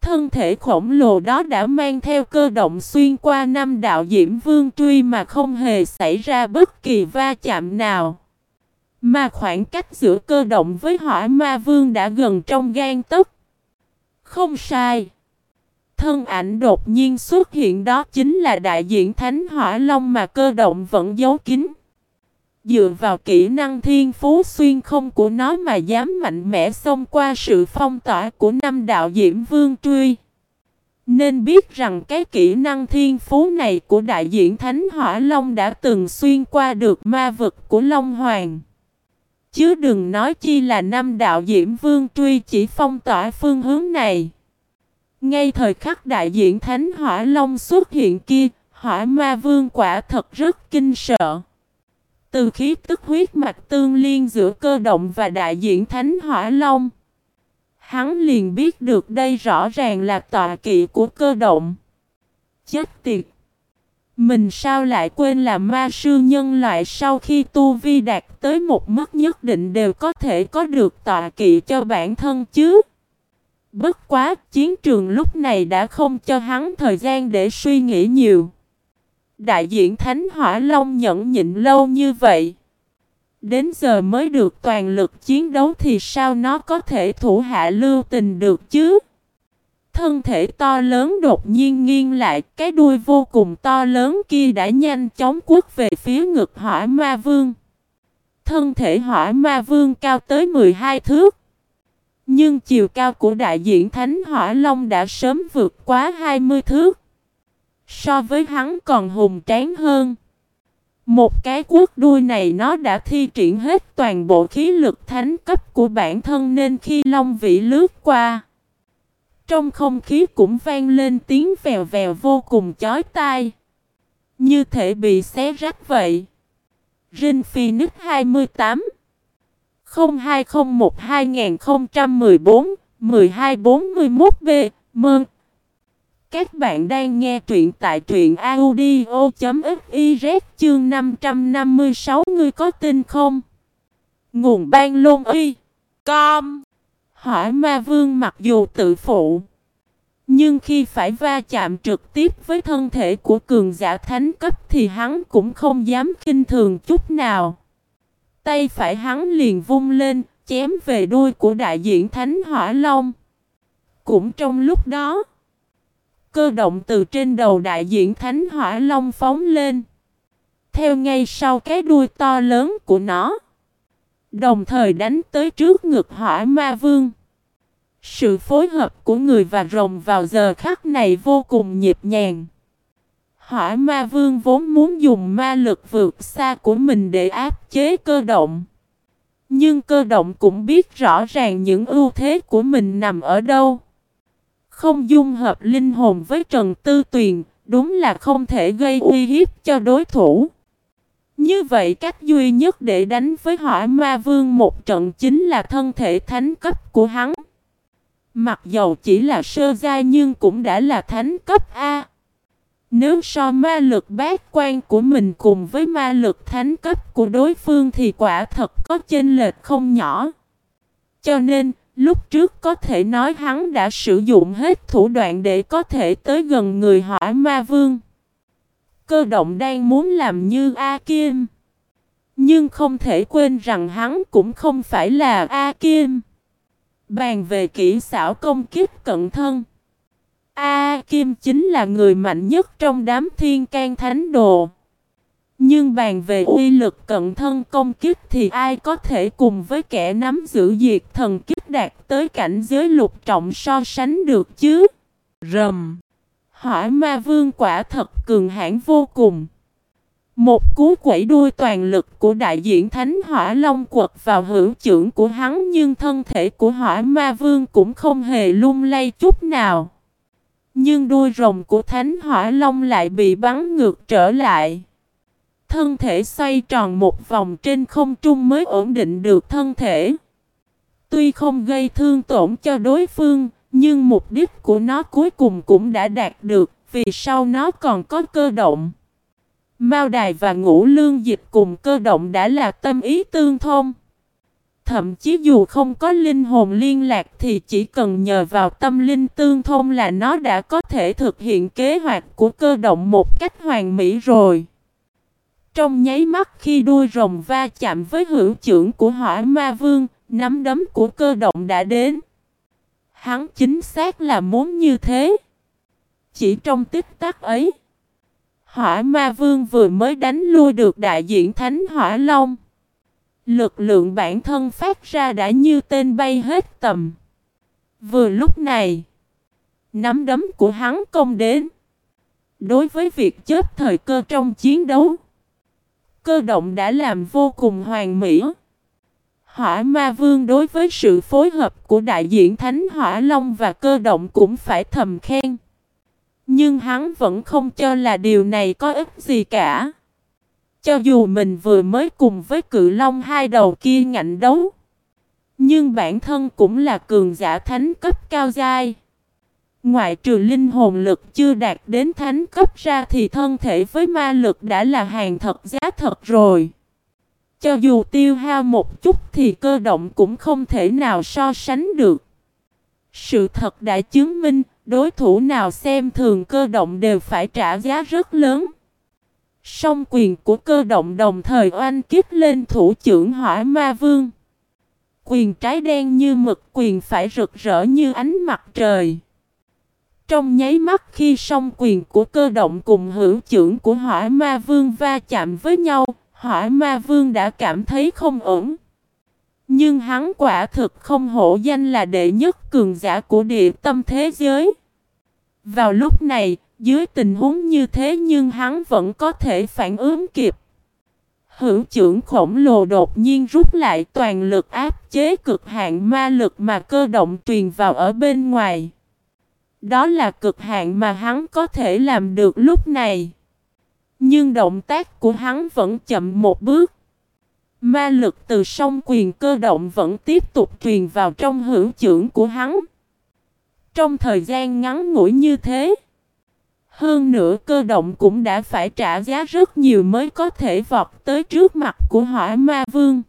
thân thể khổng lồ đó đã mang theo cơ động xuyên qua năm đạo diễm vương truy mà không hề xảy ra bất kỳ va chạm nào. Mà khoảng cách giữa cơ động với hỏa ma vương đã gần trong gan tấc. Không sai. Thân ảnh đột nhiên xuất hiện đó chính là đại diện Thánh Hỏa Long mà cơ động vẫn giấu kín. Dựa vào kỹ năng thiên phú xuyên không của nó mà dám mạnh mẽ xông qua sự phong tỏa của năm đạo diễm vương truy. Nên biết rằng cái kỹ năng thiên phú này của đại diện Thánh Hỏa Long đã từng xuyên qua được ma vực của Long Hoàng. Chứ đừng nói chi là năm đạo diễm vương truy chỉ phong tỏa phương hướng này. Ngay thời khắc đại diện Thánh Hỏa Long xuất hiện kia, Hỏa Ma Vương quả thật rất kinh sợ. Từ khí tức huyết mạch tương liên giữa cơ động và đại diện Thánh Hỏa Long. Hắn liền biết được đây rõ ràng là tọa kỵ của cơ động. Chết tiệt! Mình sao lại quên là ma sư nhân loại sau khi tu vi đạt tới một mức nhất định đều có thể có được tọa kỵ cho bản thân chứ? Bất quá, chiến trường lúc này đã không cho hắn thời gian để suy nghĩ nhiều. Đại diện Thánh Hỏa Long nhẫn nhịn lâu như vậy. Đến giờ mới được toàn lực chiến đấu thì sao nó có thể thủ hạ lưu tình được chứ? Thân thể to lớn đột nhiên nghiêng lại, cái đuôi vô cùng to lớn kia đã nhanh chóng quất về phía ngực hỏa ma vương. Thân thể hỏa ma vương cao tới 12 thước. Nhưng chiều cao của đại diện Thánh Hỏa Long đã sớm vượt quá 20 thước. So với hắn còn hùng tráng hơn. Một cái quốc đuôi này nó đã thi triển hết toàn bộ khí lực thánh cấp của bản thân nên khi Long Vĩ lướt qua. Trong không khí cũng vang lên tiếng vèo vèo vô cùng chói tai. Như thể bị xé rách vậy. Rin Phoenix 28 0201 2014 1241B Mơn các bạn đang nghe truyện tại truyện audio.fiz chương 556 Ngươi có tin không? Nguồn ban lôn y Com Hỏi ma vương mặc dù tự phụ Nhưng khi phải va chạm trực tiếp với thân thể của cường giả thánh cấp thì hắn cũng không dám kinh thường chút nào Tay phải hắn liền vung lên, chém về đuôi của đại diện Thánh Hỏa Long. Cũng trong lúc đó, cơ động từ trên đầu đại diện Thánh Hỏa Long phóng lên. Theo ngay sau cái đuôi to lớn của nó. Đồng thời đánh tới trước ngực hỏa ma vương. Sự phối hợp của người và rồng vào giờ khắc này vô cùng nhịp nhàng. Hỏa ma vương vốn muốn dùng ma lực vượt xa của mình để áp chế cơ động. Nhưng cơ động cũng biết rõ ràng những ưu thế của mình nằm ở đâu. Không dung hợp linh hồn với Trần Tư Tuyền, đúng là không thể gây uy hiếp cho đối thủ. Như vậy cách duy nhất để đánh với hỏa ma vương một trận chính là thân thể thánh cấp của hắn. Mặc dầu chỉ là sơ giai nhưng cũng đã là thánh cấp A. Nếu so ma lực bát quan của mình cùng với ma lực thánh cấp của đối phương thì quả thật có chênh lệch không nhỏ. Cho nên, lúc trước có thể nói hắn đã sử dụng hết thủ đoạn để có thể tới gần người hỏi ma vương. Cơ động đang muốn làm như A Kim. Nhưng không thể quên rằng hắn cũng không phải là A Kim. Bàn về kỹ xảo công kích cận thân. A Kim chính là người mạnh nhất trong đám thiên can thánh đồ. Nhưng bàn về uy lực cận thân công kích thì ai có thể cùng với kẻ nắm giữ diệt thần kích đạt tới cảnh giới lục trọng so sánh được chứ? Rầm! Hỏi ma vương quả thật cường hãn vô cùng. Một cú quẩy đuôi toàn lực của đại diện Thánh Hỏa Long quật vào hữu trưởng của hắn nhưng thân thể của hỏa ma vương cũng không hề lung lay chút nào. Nhưng đuôi rồng của Thánh Hỏa Long lại bị bắn ngược trở lại. Thân thể xoay tròn một vòng trên không trung mới ổn định được thân thể. Tuy không gây thương tổn cho đối phương, nhưng mục đích của nó cuối cùng cũng đã đạt được, vì sau nó còn có cơ động. Mao đài và ngũ lương dịch cùng cơ động đã là tâm ý tương thông. Thậm chí dù không có linh hồn liên lạc thì chỉ cần nhờ vào tâm linh tương thông là nó đã có thể thực hiện kế hoạch của cơ động một cách hoàn mỹ rồi. Trong nháy mắt khi đuôi rồng va chạm với hữu trưởng của hỏa ma vương, nắm đấm của cơ động đã đến. Hắn chính xác là muốn như thế. Chỉ trong tích tắc ấy, hỏa ma vương vừa mới đánh lui được đại diện thánh hỏa long. Lực lượng bản thân phát ra đã như tên bay hết tầm. Vừa lúc này, nắm đấm của hắn công đến. Đối với việc chết thời cơ trong chiến đấu, cơ động đã làm vô cùng hoàn mỹ. Hỏa ma vương đối với sự phối hợp của đại diện Thánh Hỏa Long và cơ động cũng phải thầm khen. Nhưng hắn vẫn không cho là điều này có ích gì cả. Cho dù mình vừa mới cùng với cự long hai đầu kia ngạnh đấu. Nhưng bản thân cũng là cường giả thánh cấp cao giai. Ngoại trừ linh hồn lực chưa đạt đến thánh cấp ra thì thân thể với ma lực đã là hàng thật giá thật rồi. Cho dù tiêu hao một chút thì cơ động cũng không thể nào so sánh được. Sự thật đã chứng minh, đối thủ nào xem thường cơ động đều phải trả giá rất lớn. Song quyền của cơ động đồng thời oanh kích lên thủ trưởng hỏa ma vương. Quyền trái đen như mực quyền phải rực rỡ như ánh mặt trời. Trong nháy mắt khi song quyền của cơ động cùng hữu trưởng của hỏa ma vương va chạm với nhau, hỏa ma vương đã cảm thấy không ổn. Nhưng hắn quả thực không hổ danh là đệ nhất cường giả của địa tâm thế giới. Vào lúc này, dưới tình huống như thế nhưng hắn vẫn có thể phản ứng kịp. Hữu trưởng khổng lồ đột nhiên rút lại toàn lực áp chế cực hạn ma lực mà cơ động truyền vào ở bên ngoài. Đó là cực hạn mà hắn có thể làm được lúc này. Nhưng động tác của hắn vẫn chậm một bước. Ma lực từ sông quyền cơ động vẫn tiếp tục truyền vào trong hữu trưởng của hắn. Trong thời gian ngắn ngủi như thế, hơn nữa cơ động cũng đã phải trả giá rất nhiều mới có thể vọt tới trước mặt của hỏa ma vương.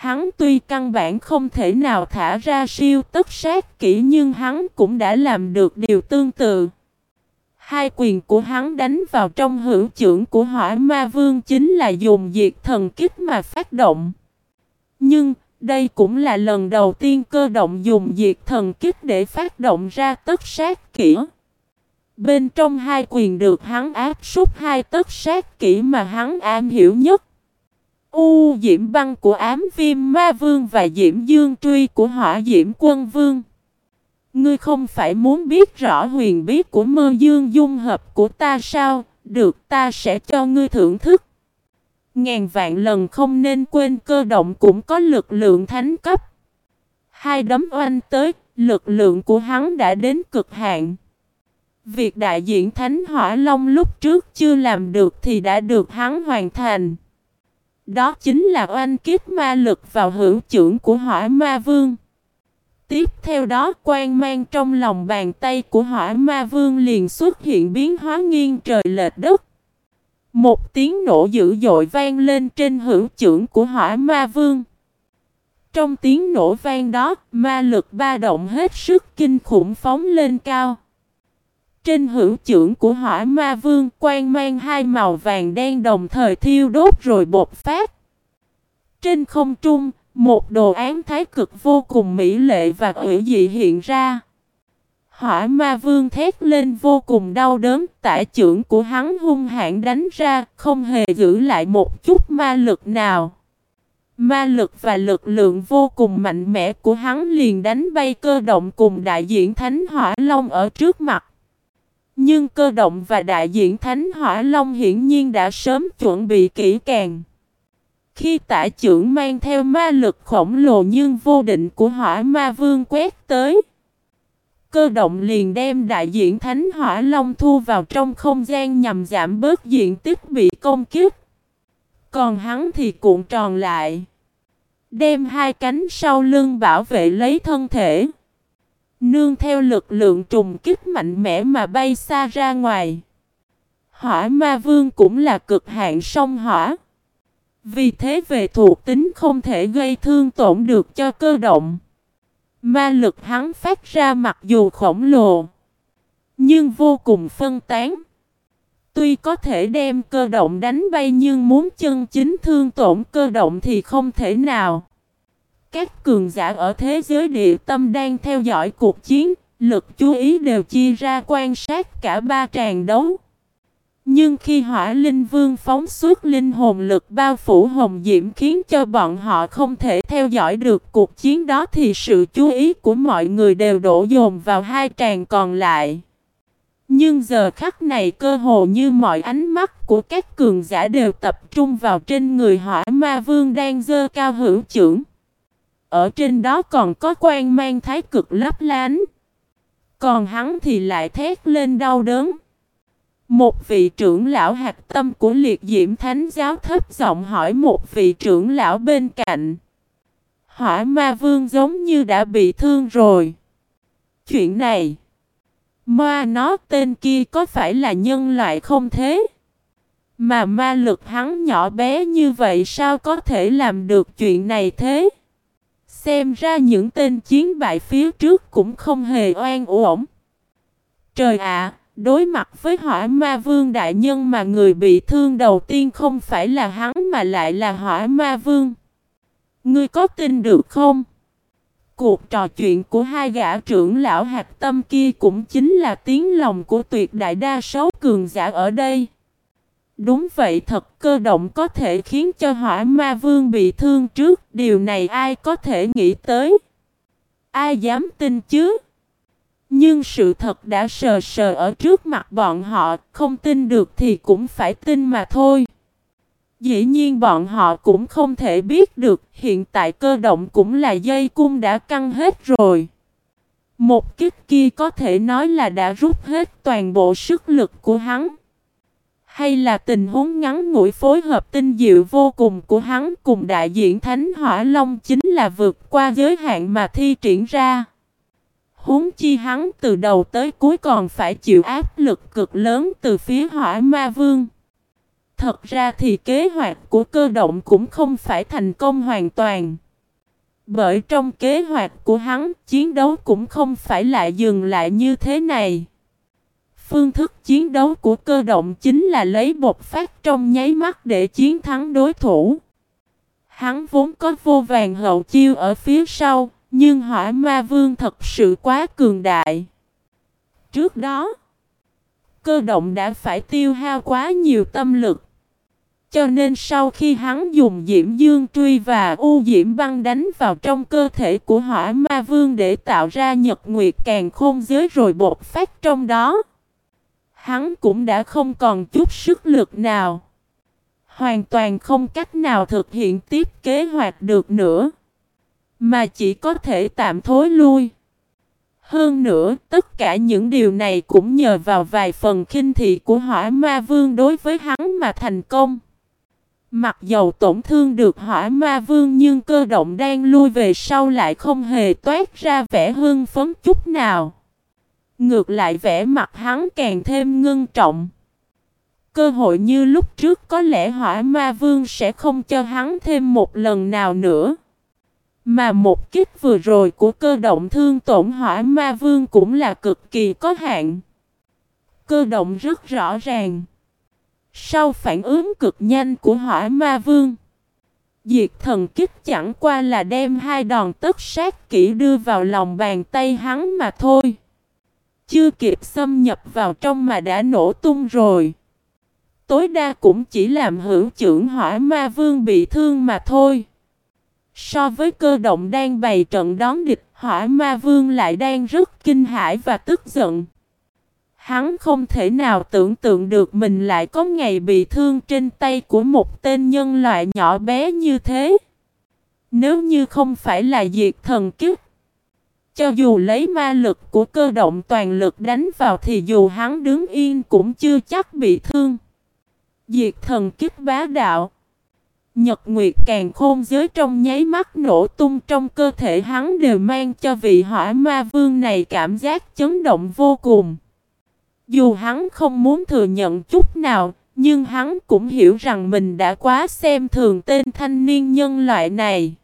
Hắn tuy căn bản không thể nào thả ra siêu tất sát kỹ nhưng hắn cũng đã làm được điều tương tự. Hai quyền của hắn đánh vào trong hữu trưởng của hỏa ma vương chính là dùng diệt thần kích mà phát động. Nhưng, đây cũng là lần đầu tiên cơ động dùng diệt thần kích để phát động ra tất sát kỹ. Bên trong hai quyền được hắn áp súc hai tất sát kỹ mà hắn am hiểu nhất. U diễm băng của ám viêm ma vương và diễm dương truy của hỏa diễm quân vương. Ngươi không phải muốn biết rõ huyền bí của mơ dương dung hợp của ta sao? Được ta sẽ cho ngươi thưởng thức. Ngàn vạn lần không nên quên cơ động cũng có lực lượng thánh cấp. Hai đấm oanh tới, lực lượng của hắn đã đến cực hạn. Việc đại diện Thánh Hỏa Long lúc trước chưa làm được thì đã được hắn hoàn thành. Đó chính là oanh kiếp ma lực vào hữu trưởng của hỏa ma vương. Tiếp theo đó quan mang trong lòng bàn tay của hỏa ma vương liền xuất hiện biến hóa nghiêng trời lệch đất. Một tiếng nổ dữ dội vang lên trên hữu trưởng của hỏa ma vương. Trong tiếng nổ vang đó, ma lực ba động hết sức kinh khủng phóng lên cao. Trên hữu trưởng của hỏa ma vương quang mang hai màu vàng đen đồng thời thiêu đốt rồi bột phát. Trên không trung, một đồ án thái cực vô cùng mỹ lệ và ủy dị hiện ra. Hỏa ma vương thét lên vô cùng đau đớn, tả trưởng của hắn hung hãn đánh ra, không hề giữ lại một chút ma lực nào. Ma lực và lực lượng vô cùng mạnh mẽ của hắn liền đánh bay cơ động cùng đại diện Thánh Hỏa Long ở trước mặt. Nhưng cơ động và đại diện Thánh Hỏa Long hiển nhiên đã sớm chuẩn bị kỹ càng. Khi tả trưởng mang theo ma lực khổng lồ nhưng vô định của hỏa ma vương quét tới. Cơ động liền đem đại diện Thánh Hỏa Long thu vào trong không gian nhằm giảm bớt diện tích bị công kích. Còn hắn thì cuộn tròn lại. Đem hai cánh sau lưng bảo vệ lấy thân thể. Nương theo lực lượng trùng kích mạnh mẽ mà bay xa ra ngoài. Hỏa ma vương cũng là cực hạn sông hỏa. Vì thế về thuộc tính không thể gây thương tổn được cho cơ động. Ma lực hắn phát ra mặc dù khổng lồ. Nhưng vô cùng phân tán. Tuy có thể đem cơ động đánh bay nhưng muốn chân chính thương tổn cơ động thì không thể nào. Các cường giả ở thế giới địa tâm đang theo dõi cuộc chiến, lực chú ý đều chia ra quan sát cả ba tràng đấu. Nhưng khi hỏa linh vương phóng suốt linh hồn lực bao phủ hồng diễm khiến cho bọn họ không thể theo dõi được cuộc chiến đó thì sự chú ý của mọi người đều đổ dồn vào hai tràng còn lại. Nhưng giờ khắc này cơ hồ như mọi ánh mắt của các cường giả đều tập trung vào trên người hỏa ma vương đang dơ cao hữu trưởng. Ở trên đó còn có quan mang thái cực lấp lánh. Còn hắn thì lại thét lên đau đớn. Một vị trưởng lão hạt tâm của liệt diễm thánh giáo thấp giọng hỏi một vị trưởng lão bên cạnh. Hỏa ma vương giống như đã bị thương rồi. Chuyện này. Ma nó tên kia có phải là nhân loại không thế? Mà ma lực hắn nhỏ bé như vậy sao có thể làm được chuyện này thế? Xem ra những tên chiến bại phía trước cũng không hề oan uổng. Trời ạ, đối mặt với hỏa ma vương đại nhân mà người bị thương đầu tiên không phải là hắn mà lại là hỏa ma vương. Ngươi có tin được không? Cuộc trò chuyện của hai gã trưởng lão hạt tâm kia cũng chính là tiếng lòng của tuyệt đại đa số cường giả ở đây. Đúng vậy thật cơ động có thể khiến cho hỏa ma vương bị thương trước, điều này ai có thể nghĩ tới? Ai dám tin chứ? Nhưng sự thật đã sờ sờ ở trước mặt bọn họ, không tin được thì cũng phải tin mà thôi. Dĩ nhiên bọn họ cũng không thể biết được hiện tại cơ động cũng là dây cung đã căng hết rồi. Một kích kia có thể nói là đã rút hết toàn bộ sức lực của hắn. Hay là tình huống ngắn ngủi phối hợp tinh diệu vô cùng của hắn cùng đại diện Thánh Hỏa Long chính là vượt qua giới hạn mà thi triển ra. Huống chi hắn từ đầu tới cuối còn phải chịu áp lực cực lớn từ phía hỏa ma vương. Thật ra thì kế hoạch của cơ động cũng không phải thành công hoàn toàn. Bởi trong kế hoạch của hắn, chiến đấu cũng không phải lại dừng lại như thế này. Phương thức chiến đấu của cơ động chính là lấy bột phát trong nháy mắt để chiến thắng đối thủ. Hắn vốn có vô vàng hậu chiêu ở phía sau, nhưng hỏa ma vương thật sự quá cường đại. Trước đó, cơ động đã phải tiêu hao quá nhiều tâm lực. Cho nên sau khi hắn dùng diễm dương truy và u diễm băng đánh vào trong cơ thể của hỏa ma vương để tạo ra nhật nguyệt càng khôn giới rồi bột phát trong đó. Hắn cũng đã không còn chút sức lực nào. Hoàn toàn không cách nào thực hiện tiếp kế hoạch được nữa. Mà chỉ có thể tạm thối lui. Hơn nữa, tất cả những điều này cũng nhờ vào vài phần khinh thị của hỏa ma vương đối với hắn mà thành công. Mặc dầu tổn thương được hỏa ma vương nhưng cơ động đang lui về sau lại không hề toát ra vẻ hưng phấn chút nào. Ngược lại vẻ mặt hắn càng thêm ngưng trọng. Cơ hội như lúc trước có lẽ hỏa ma vương sẽ không cho hắn thêm một lần nào nữa. Mà một kích vừa rồi của cơ động thương tổn hỏa ma vương cũng là cực kỳ có hạn. Cơ động rất rõ ràng. Sau phản ứng cực nhanh của hỏa ma vương, Diệt thần kích chẳng qua là đem hai đòn tất sát kỹ đưa vào lòng bàn tay hắn mà thôi. Chưa kịp xâm nhập vào trong mà đã nổ tung rồi. Tối đa cũng chỉ làm hữu trưởng hỏa ma vương bị thương mà thôi. So với cơ động đang bày trận đón địch, hỏa ma vương lại đang rất kinh hãi và tức giận. Hắn không thể nào tưởng tượng được mình lại có ngày bị thương trên tay của một tên nhân loại nhỏ bé như thế. Nếu như không phải là diệt thần kiếp, cho dù lấy ma lực của cơ động toàn lực đánh vào thì dù hắn đứng yên cũng chưa chắc bị thương. Diệt thần kiếp bá đạo. Nhật Nguyệt càng khôn giới trong nháy mắt nổ tung trong cơ thể hắn đều mang cho vị hỏa ma vương này cảm giác chấn động vô cùng. Dù hắn không muốn thừa nhận chút nào, nhưng hắn cũng hiểu rằng mình đã quá xem thường tên thanh niên nhân loại này.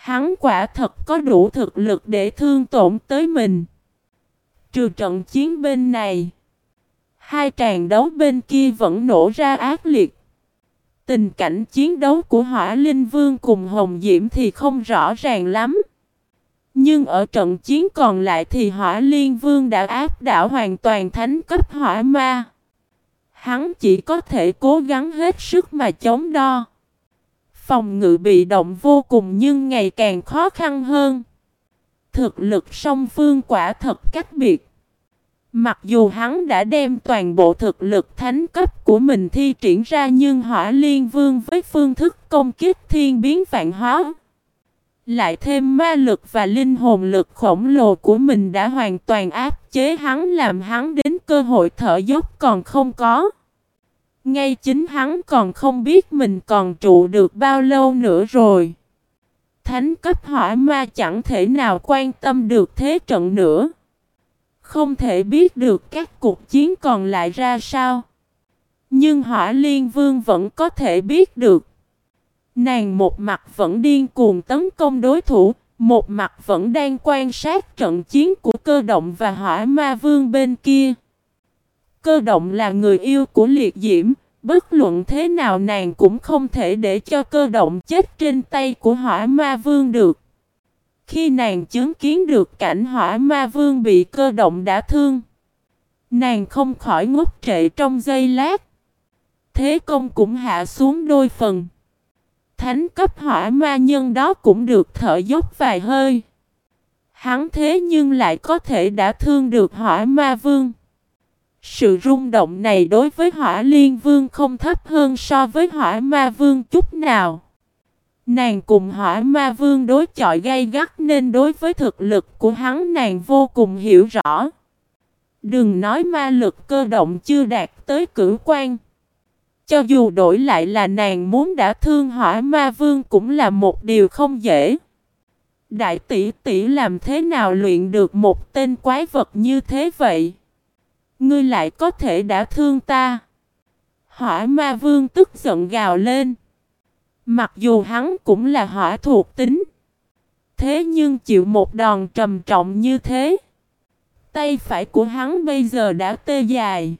Hắn quả thật có đủ thực lực để thương tổn tới mình. Trừ trận chiến bên này, hai tràng đấu bên kia vẫn nổ ra ác liệt. Tình cảnh chiến đấu của Hỏa Linh Vương cùng Hồng Diễm thì không rõ ràng lắm. Nhưng ở trận chiến còn lại thì Hỏa Liên Vương đã áp đảo hoàn toàn thánh cấp hỏa ma. Hắn chỉ có thể cố gắng hết sức mà chống đo. Phòng ngự bị động vô cùng nhưng ngày càng khó khăn hơn. Thực lực song phương quả thật cách biệt. Mặc dù hắn đã đem toàn bộ thực lực thánh cấp của mình thi triển ra nhưng hỏa liên vương với phương thức công kích thiên biến vạn hóa. Lại thêm ma lực và linh hồn lực khổng lồ của mình đã hoàn toàn áp chế hắn làm hắn đến cơ hội thở dốc còn không có. Ngay chính hắn còn không biết mình còn trụ được bao lâu nữa rồi. Thánh cấp hỏa ma chẳng thể nào quan tâm được thế trận nữa. Không thể biết được các cuộc chiến còn lại ra sao. Nhưng hỏa liên vương vẫn có thể biết được. Nàng một mặt vẫn điên cuồng tấn công đối thủ, một mặt vẫn đang quan sát trận chiến của cơ động và hỏa ma vương bên kia. Cơ động là người yêu của liệt diễm, bất luận thế nào nàng cũng không thể để cho cơ động chết trên tay của hỏa ma vương được. Khi nàng chứng kiến được cảnh hỏa ma vương bị cơ động đã thương, nàng không khỏi ngốc trệ trong giây lát. Thế công cũng hạ xuống đôi phần. Thánh cấp hỏa ma nhân đó cũng được thở dốc vài hơi. Hắn thế nhưng lại có thể đã thương được hỏa ma vương. Sự rung động này đối với hỏa liên vương không thấp hơn so với hỏa ma vương chút nào. Nàng cùng hỏa ma vương đối chọi gay gắt nên đối với thực lực của hắn nàng vô cùng hiểu rõ. Đừng nói ma lực cơ động chưa đạt tới cử quan. Cho dù đổi lại là nàng muốn đã thương hỏa ma vương cũng là một điều không dễ. Đại tỷ tỷ làm thế nào luyện được một tên quái vật như thế vậy? Ngươi lại có thể đã thương ta. Hỏa ma vương tức giận gào lên. Mặc dù hắn cũng là hỏa thuộc tính. Thế nhưng chịu một đòn trầm trọng như thế. Tay phải của hắn bây giờ đã tê dài.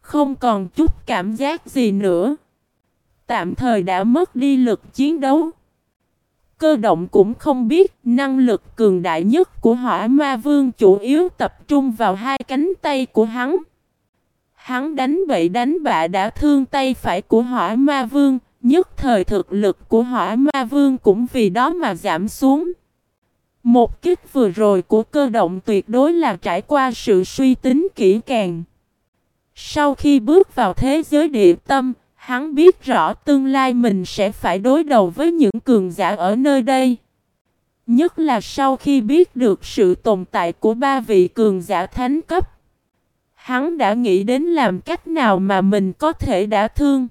Không còn chút cảm giác gì nữa. Tạm thời đã mất đi lực chiến đấu. Cơ động cũng không biết năng lực cường đại nhất của hỏa ma vương chủ yếu tập trung vào hai cánh tay của hắn. Hắn đánh bậy đánh bạ đã thương tay phải của hỏa ma vương, nhất thời thực lực của hỏa ma vương cũng vì đó mà giảm xuống. Một kích vừa rồi của cơ động tuyệt đối là trải qua sự suy tính kỹ càng. Sau khi bước vào thế giới địa tâm, hắn biết rõ tương lai mình sẽ phải đối đầu với những cường giả ở nơi đây. Nhất là sau khi biết được sự tồn tại của ba vị cường giả thánh cấp. Hắn đã nghĩ đến làm cách nào mà mình có thể đã thương.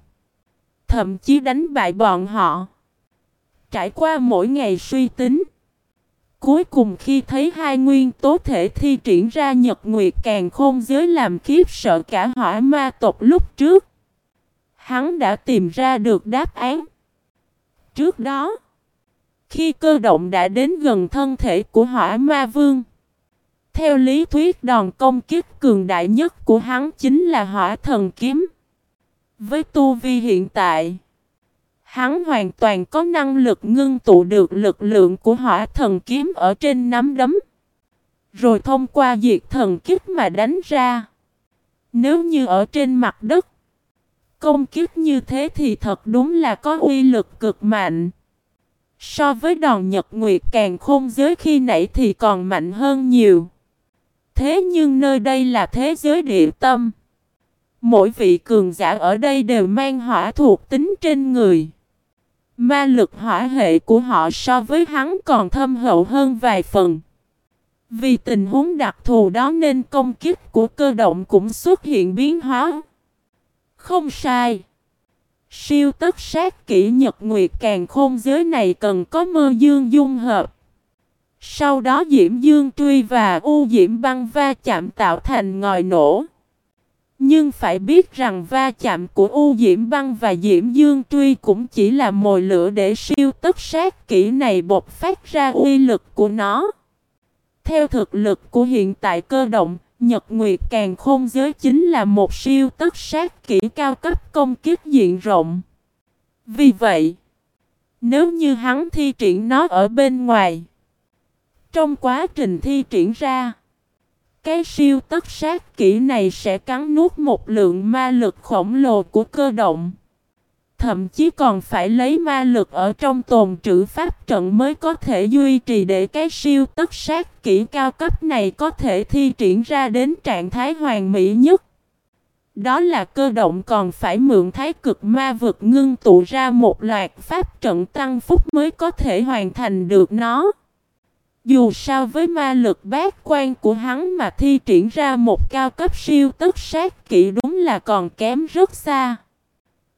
Thậm chí đánh bại bọn họ. Trải qua mỗi ngày suy tính. Cuối cùng khi thấy hai nguyên tố thể thi triển ra nhật nguyệt càng khôn giới làm khiếp sợ cả hỏa ma tộc lúc trước. Hắn đã tìm ra được đáp án. Trước đó, khi cơ động đã đến gần thân thể của hỏa ma vương, theo lý thuyết đòn công kích cường đại nhất của hắn chính là hỏa thần kiếm. Với tu vi hiện tại, hắn hoàn toàn có năng lực ngưng tụ được lực lượng của hỏa thần kiếm ở trên nắm đấm. Rồi thông qua diệt thần kích mà đánh ra. Nếu như ở trên mặt đất, công kiếp như thế thì thật đúng là có uy lực cực mạnh. So với đòn nhật nguyệt càng khôn giới khi nãy thì còn mạnh hơn nhiều. Thế nhưng nơi đây là thế giới địa tâm. Mỗi vị cường giả ở đây đều mang hỏa thuộc tính trên người. Ma lực hỏa hệ của họ so với hắn còn thâm hậu hơn vài phần. Vì tình huống đặc thù đó nên công kích của cơ động cũng xuất hiện biến hóa. Không sai. Siêu tất sát kỹ nhật nguyệt càng khôn giới này cần có mơ dương dung hợp. Sau đó Diễm Dương Truy và U Diễm Băng va chạm tạo thành ngòi nổ. Nhưng phải biết rằng va chạm của U Diễm Băng và Diễm Dương Truy cũng chỉ là mồi lửa để siêu tất sát kỹ này bộc phát ra uy lực của nó. Theo thực lực của hiện tại cơ động, Nhật Nguyệt Càng Khôn Giới chính là một siêu tất sát kỹ cao cấp công kích diện rộng. Vì vậy, nếu như hắn thi triển nó ở bên ngoài, trong quá trình thi triển ra, cái siêu tất sát kỹ này sẽ cắn nuốt một lượng ma lực khổng lồ của cơ động. Thậm chí còn phải lấy ma lực ở trong tồn trữ pháp trận mới có thể duy trì để cái siêu tất sát kỹ cao cấp này có thể thi triển ra đến trạng thái hoàn mỹ nhất. Đó là cơ động còn phải mượn thái cực ma vực ngưng tụ ra một loạt pháp trận tăng phúc mới có thể hoàn thành được nó. Dù sao với ma lực bát quan của hắn mà thi triển ra một cao cấp siêu tất sát kỹ đúng là còn kém rất xa.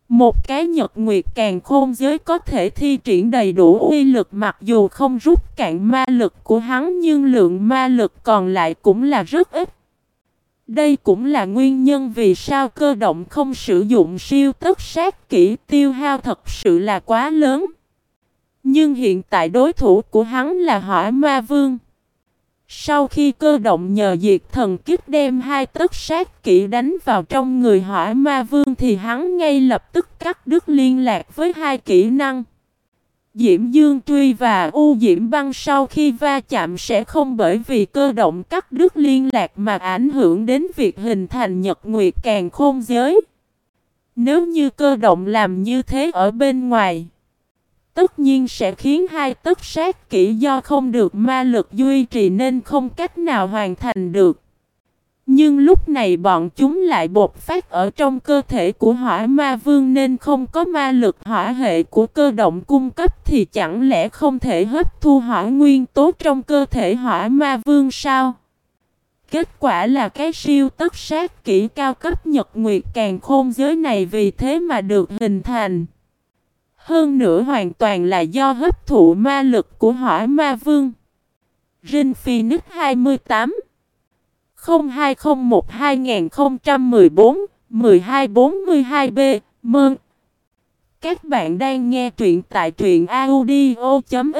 Một cái nhật nguyệt càng khôn giới có thể thi triển đầy đủ uy lực mặc dù không rút cạn ma lực của hắn nhưng lượng ma lực còn lại cũng là rất ít. Đây cũng là nguyên nhân vì sao cơ động không sử dụng siêu tất sát kỹ tiêu hao thật sự là quá lớn. Nhưng hiện tại đối thủ của hắn là hỏa ma vương. Sau khi cơ động nhờ diệt thần kích đem hai tất sát kỹ đánh vào trong người hỏa ma vương thì hắn ngay lập tức cắt đứt liên lạc với hai kỹ năng. Diễm Dương Truy và U Diễm Băng sau khi va chạm sẽ không bởi vì cơ động cắt đứt liên lạc mà ảnh hưởng đến việc hình thành nhật nguyệt càng khôn giới. Nếu như cơ động làm như thế ở bên ngoài tất nhiên sẽ khiến hai tất sát kỹ do không được ma lực duy trì nên không cách nào hoàn thành được. Nhưng lúc này bọn chúng lại bột phát ở trong cơ thể của hỏa ma vương nên không có ma lực hỏa hệ của cơ động cung cấp thì chẳng lẽ không thể hấp thu hỏa nguyên tố trong cơ thể hỏa ma vương sao? Kết quả là cái siêu tất sát kỹ cao cấp nhật nguyệt càng khôn giới này vì thế mà được hình thành. Hơn nữa hoàn toàn là do hấp thụ ma lực của hỏa ma vương. Rin Phoenix 28 0201 2014 1242B Mơn. Các bạn đang nghe truyện tại truyện audio.fiz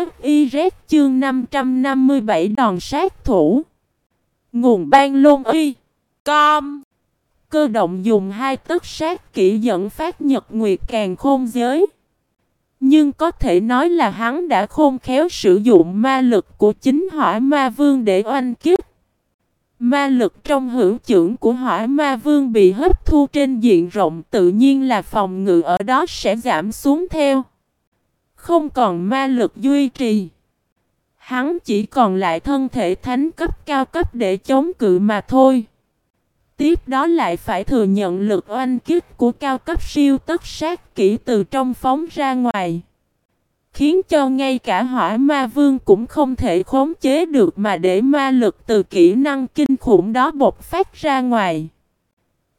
chương 557 đòn sát thủ. Nguồn ban lôn uy Com. Cơ động dùng hai tất sát kỹ dẫn phát nhật nguyệt càng khôn giới nhưng có thể nói là hắn đã khôn khéo sử dụng ma lực của chính hỏa ma vương để oanh kiếp. Ma lực trong hữu trưởng của hỏa ma vương bị hấp thu trên diện rộng, tự nhiên là phòng ngự ở đó sẽ giảm xuống theo. Không còn ma lực duy trì. Hắn chỉ còn lại thân thể thánh cấp cao cấp để chống cự mà thôi. Tiếp đó lại phải thừa nhận lực oanh kích của cao cấp siêu tất sát kỹ từ trong phóng ra ngoài. Khiến cho ngay cả hỏa ma vương cũng không thể khống chế được mà để ma lực từ kỹ năng kinh khủng đó bộc phát ra ngoài.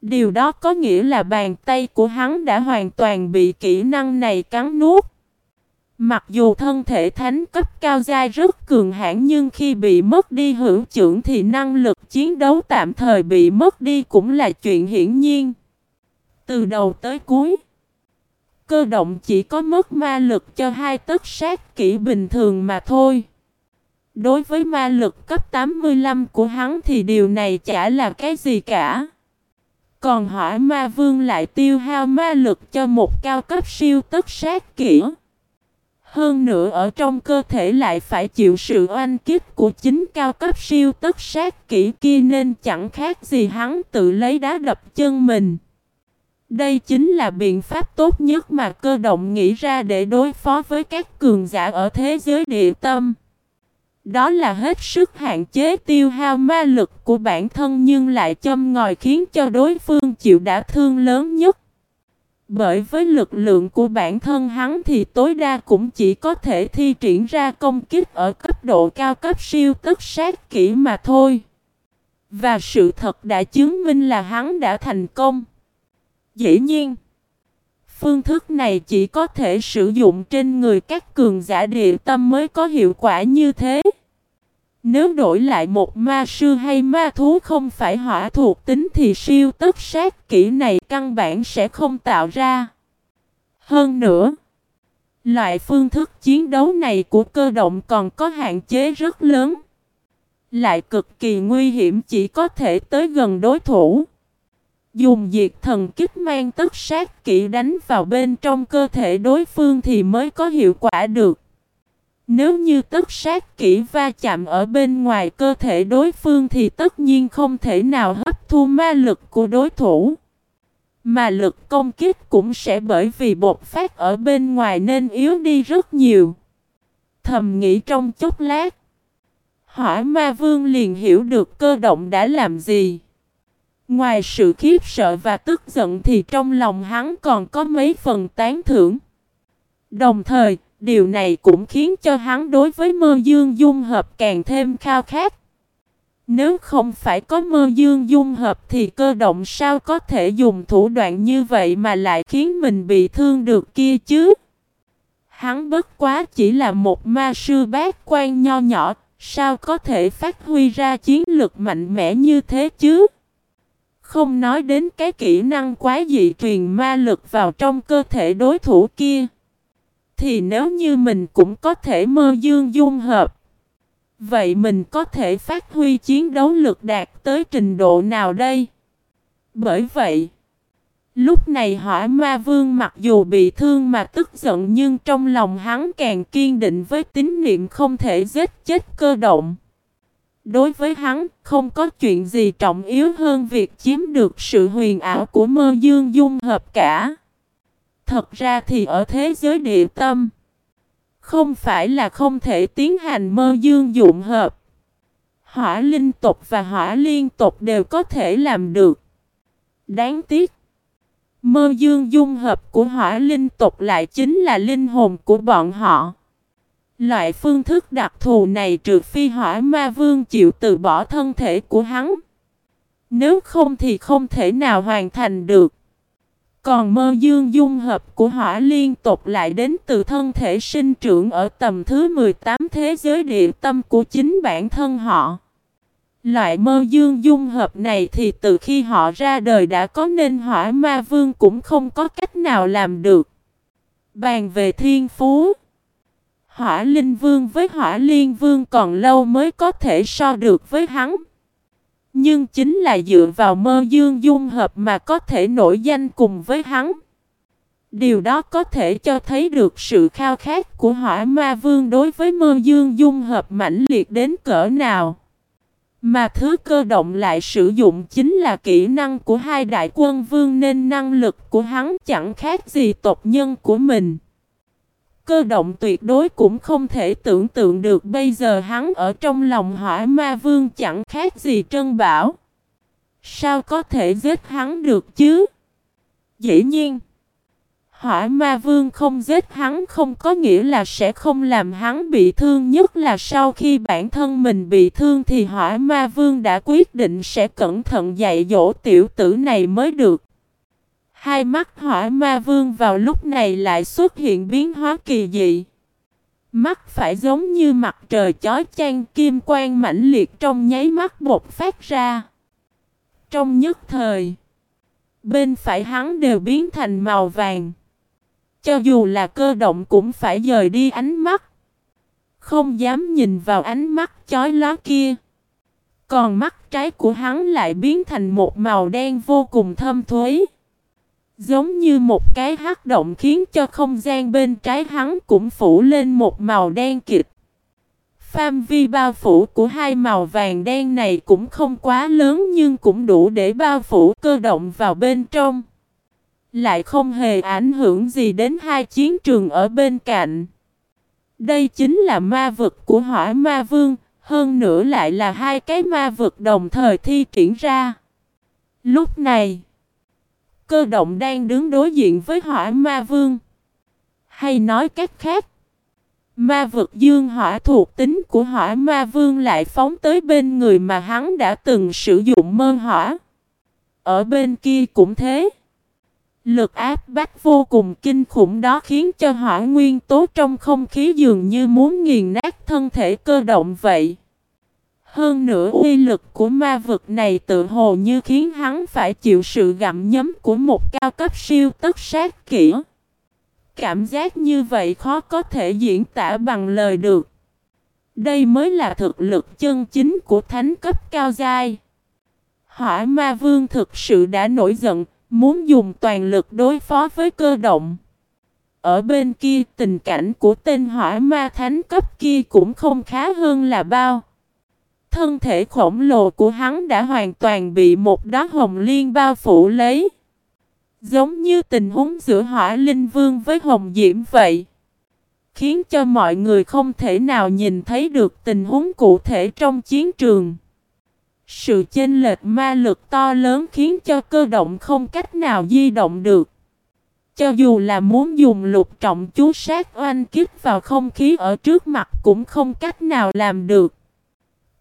Điều đó có nghĩa là bàn tay của hắn đã hoàn toàn bị kỹ năng này cắn nuốt. Mặc dù thân thể thánh cấp cao giai rất cường hãn nhưng khi bị mất đi hữu trưởng thì năng lực chiến đấu tạm thời bị mất đi cũng là chuyện hiển nhiên. Từ đầu tới cuối, cơ động chỉ có mất ma lực cho hai tất sát kỹ bình thường mà thôi. Đối với ma lực cấp 85 của hắn thì điều này chả là cái gì cả. Còn hỏi ma vương lại tiêu hao ma lực cho một cao cấp siêu tất sát kỹ. Hơn nữa ở trong cơ thể lại phải chịu sự oanh kích của chính cao cấp siêu tất sát kỹ kia nên chẳng khác gì hắn tự lấy đá đập chân mình. Đây chính là biện pháp tốt nhất mà cơ động nghĩ ra để đối phó với các cường giả ở thế giới địa tâm. Đó là hết sức hạn chế tiêu hao ma lực của bản thân nhưng lại châm ngòi khiến cho đối phương chịu đả thương lớn nhất. Bởi với lực lượng của bản thân hắn thì tối đa cũng chỉ có thể thi triển ra công kích ở cấp độ cao cấp siêu tất sát kỹ mà thôi. Và sự thật đã chứng minh là hắn đã thành công. Dĩ nhiên, phương thức này chỉ có thể sử dụng trên người các cường giả địa tâm mới có hiệu quả như thế. Nếu đổi lại một ma sư hay ma thú không phải hỏa thuộc tính thì siêu tất sát kỹ này căn bản sẽ không tạo ra. Hơn nữa, loại phương thức chiến đấu này của cơ động còn có hạn chế rất lớn. Lại cực kỳ nguy hiểm chỉ có thể tới gần đối thủ. Dùng diệt thần kích mang tất sát kỹ đánh vào bên trong cơ thể đối phương thì mới có hiệu quả được. Nếu như tất sát kỹ va chạm ở bên ngoài cơ thể đối phương thì tất nhiên không thể nào hấp thu ma lực của đối thủ. Mà lực công kích cũng sẽ bởi vì bột phát ở bên ngoài nên yếu đi rất nhiều. Thầm nghĩ trong chốc lát. Hỏi ma vương liền hiểu được cơ động đã làm gì. Ngoài sự khiếp sợ và tức giận thì trong lòng hắn còn có mấy phần tán thưởng. Đồng thời, Điều này cũng khiến cho hắn đối với mơ dương dung hợp càng thêm khao khát. Nếu không phải có mơ dương dung hợp thì cơ động sao có thể dùng thủ đoạn như vậy mà lại khiến mình bị thương được kia chứ? Hắn bất quá chỉ là một ma sư bát quan nho nhỏ, sao có thể phát huy ra chiến lực mạnh mẽ như thế chứ? Không nói đến cái kỹ năng quá dị truyền ma lực vào trong cơ thể đối thủ kia. Thì nếu như mình cũng có thể mơ dương dung hợp Vậy mình có thể phát huy chiến đấu lực đạt tới trình độ nào đây? Bởi vậy Lúc này hỏa ma vương mặc dù bị thương mà tức giận nhưng trong lòng hắn càng kiên định với tín niệm không thể giết chết cơ động. Đối với hắn, không có chuyện gì trọng yếu hơn việc chiếm được sự huyền ảo của mơ dương dung hợp cả. Thật ra thì ở thế giới địa tâm, không phải là không thể tiến hành mơ dương dụng hợp. Hỏa linh tục và hỏa liên tục đều có thể làm được. Đáng tiếc, mơ dương dung hợp của hỏa linh tục lại chính là linh hồn của bọn họ. Loại phương thức đặc thù này trừ phi hỏa ma vương chịu từ bỏ thân thể của hắn. Nếu không thì không thể nào hoàn thành được. Còn mơ dương dung hợp của hỏa liên tục lại đến từ thân thể sinh trưởng ở tầm thứ 18 thế giới địa tâm của chính bản thân họ. Loại mơ dương dung hợp này thì từ khi họ ra đời đã có nên hỏa ma vương cũng không có cách nào làm được. Bàn về thiên phú. Hỏa linh vương với hỏa liên vương còn lâu mới có thể so được với hắn. Nhưng chính là dựa vào mơ dương dung hợp mà có thể nổi danh cùng với hắn. Điều đó có thể cho thấy được sự khao khát của hỏa ma vương đối với mơ dương dung hợp mãnh liệt đến cỡ nào. Mà thứ cơ động lại sử dụng chính là kỹ năng của hai đại quân vương nên năng lực của hắn chẳng khác gì tộc nhân của mình. Cơ động tuyệt đối cũng không thể tưởng tượng được bây giờ hắn ở trong lòng hỏa ma vương chẳng khác gì trân bảo. Sao có thể giết hắn được chứ? Dĩ nhiên, Hỏa ma vương không giết hắn không có nghĩa là sẽ không làm hắn bị thương nhất là sau khi bản thân mình bị thương thì hỏa ma vương đã quyết định sẽ cẩn thận dạy dỗ tiểu tử này mới được. Hai mắt hỏa ma vương vào lúc này lại xuất hiện biến hóa kỳ dị. Mắt phải giống như mặt trời chói chang kim quang mãnh liệt trong nháy mắt bột phát ra. Trong nhất thời, bên phải hắn đều biến thành màu vàng. Cho dù là cơ động cũng phải dời đi ánh mắt. Không dám nhìn vào ánh mắt chói lóa kia. Còn mắt trái của hắn lại biến thành một màu đen vô cùng thâm thuế. Giống như một cái hắc động khiến cho không gian bên trái hắn cũng phủ lên một màu đen kịt. Phạm vi bao phủ của hai màu vàng đen này cũng không quá lớn nhưng cũng đủ để bao phủ cơ động vào bên trong. Lại không hề ảnh hưởng gì đến hai chiến trường ở bên cạnh. Đây chính là ma vực của hỏa ma vương, hơn nữa lại là hai cái ma vực đồng thời thi triển ra. Lúc này, cơ động đang đứng đối diện với hỏa ma vương. Hay nói cách khác, ma vực dương hỏa thuộc tính của hỏa ma vương lại phóng tới bên người mà hắn đã từng sử dụng mơ hỏa. Ở bên kia cũng thế. Lực áp bách vô cùng kinh khủng đó khiến cho hỏa nguyên tố trong không khí dường như muốn nghiền nát thân thể cơ động vậy. Hơn nữa uy lực của ma vực này tự hồ như khiến hắn phải chịu sự gặm nhấm của một cao cấp siêu tất sát kỹ. Cảm giác như vậy khó có thể diễn tả bằng lời được. Đây mới là thực lực chân chính của thánh cấp cao giai. Hỏa ma vương thực sự đã nổi giận, Muốn dùng toàn lực đối phó với cơ động. Ở bên kia tình cảnh của tên hỏa ma thánh cấp kia cũng không khá hơn là bao. Thân thể khổng lồ của hắn đã hoàn toàn bị một đóa hồng liên bao phủ lấy. Giống như tình huống giữa hỏa linh vương với hồng diễm vậy. Khiến cho mọi người không thể nào nhìn thấy được tình huống cụ thể trong chiến trường. Sự chênh lệch ma lực to lớn khiến cho cơ động không cách nào di động được. Cho dù là muốn dùng lục trọng chú sát oanh kích vào không khí ở trước mặt cũng không cách nào làm được.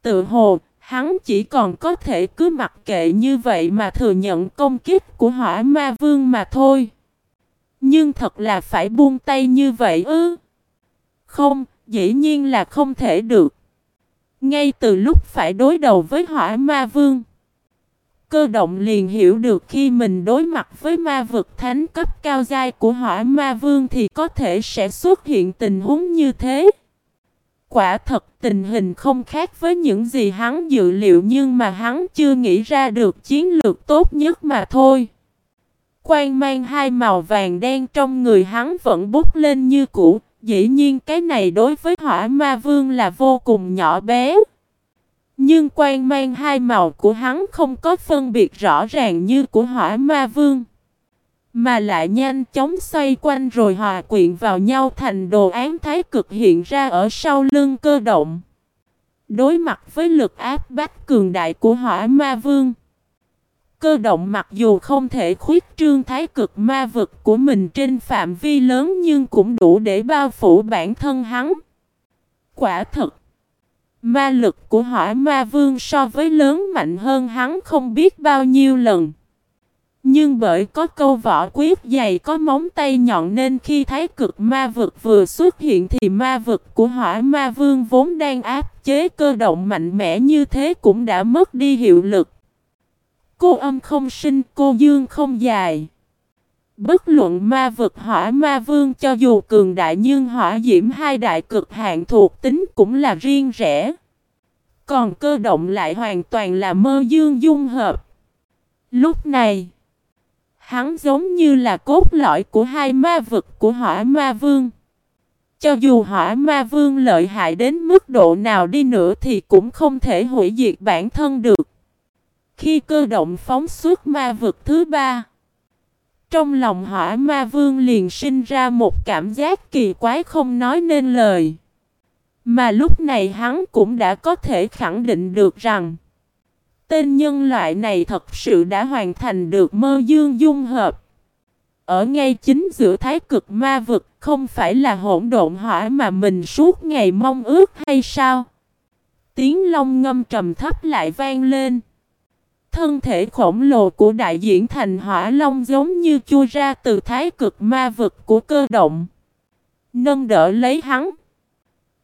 Tự hồ, hắn chỉ còn có thể cứ mặc kệ như vậy mà thừa nhận công kích của hỏa ma vương mà thôi. Nhưng thật là phải buông tay như vậy ư? Không, dĩ nhiên là không thể được. Ngay từ lúc phải đối đầu với hỏa ma vương Cơ động liền hiểu được khi mình đối mặt với ma vực thánh cấp cao giai của hỏa ma vương thì có thể sẽ xuất hiện tình huống như thế. Quả thật tình hình không khác với những gì hắn dự liệu nhưng mà hắn chưa nghĩ ra được chiến lược tốt nhất mà thôi. Quang mang hai màu vàng đen trong người hắn vẫn bút lên như cũ, Dĩ nhiên cái này đối với hỏa ma vương là vô cùng nhỏ bé. Nhưng quan mang hai màu của hắn không có phân biệt rõ ràng như của hỏa ma vương. Mà lại nhanh chóng xoay quanh rồi hòa quyện vào nhau thành đồ án thái cực hiện ra ở sau lưng cơ động. Đối mặt với lực áp bách cường đại của hỏa ma vương. Cơ động mặc dù không thể khuyết trương thái cực ma vực của mình trên phạm vi lớn nhưng cũng đủ để bao phủ bản thân hắn. Quả thật, ma lực của hỏa ma vương so với lớn mạnh hơn hắn không biết bao nhiêu lần. Nhưng bởi có câu võ quyết dày có móng tay nhọn nên khi thái cực ma vực vừa xuất hiện thì ma vực của hỏa ma vương vốn đang áp chế cơ động mạnh mẽ như thế cũng đã mất đi hiệu lực. Cô âm không sinh, cô dương không dài. Bất luận ma vực hỏa ma vương cho dù cường đại nhưng hỏa diễm hai đại cực hạn thuộc tính cũng là riêng rẽ. Còn cơ động lại hoàn toàn là mơ dương dung hợp. Lúc này, hắn giống như là cốt lõi của hai ma vực của hỏa ma vương. Cho dù hỏa ma vương lợi hại đến mức độ nào đi nữa thì cũng không thể hủy diệt bản thân được. Khi cơ động phóng xuất ma vực thứ ba, trong lòng hỏa ma vương liền sinh ra một cảm giác kỳ quái không nói nên lời. Mà lúc này hắn cũng đã có thể khẳng định được rằng Tên nhân loại này thật sự đã hoàn thành được mơ dương dung hợp ở ngay chính giữa thái cực ma vực, không phải là hỗn độn hỏa mà mình suốt ngày mong ước hay sao? Tiếng long ngâm trầm thấp lại vang lên. Thân thể khổng lồ của đại diễn thành hỏa long giống như chui ra từ thái cực ma vực của cơ động. Nâng đỡ lấy hắn.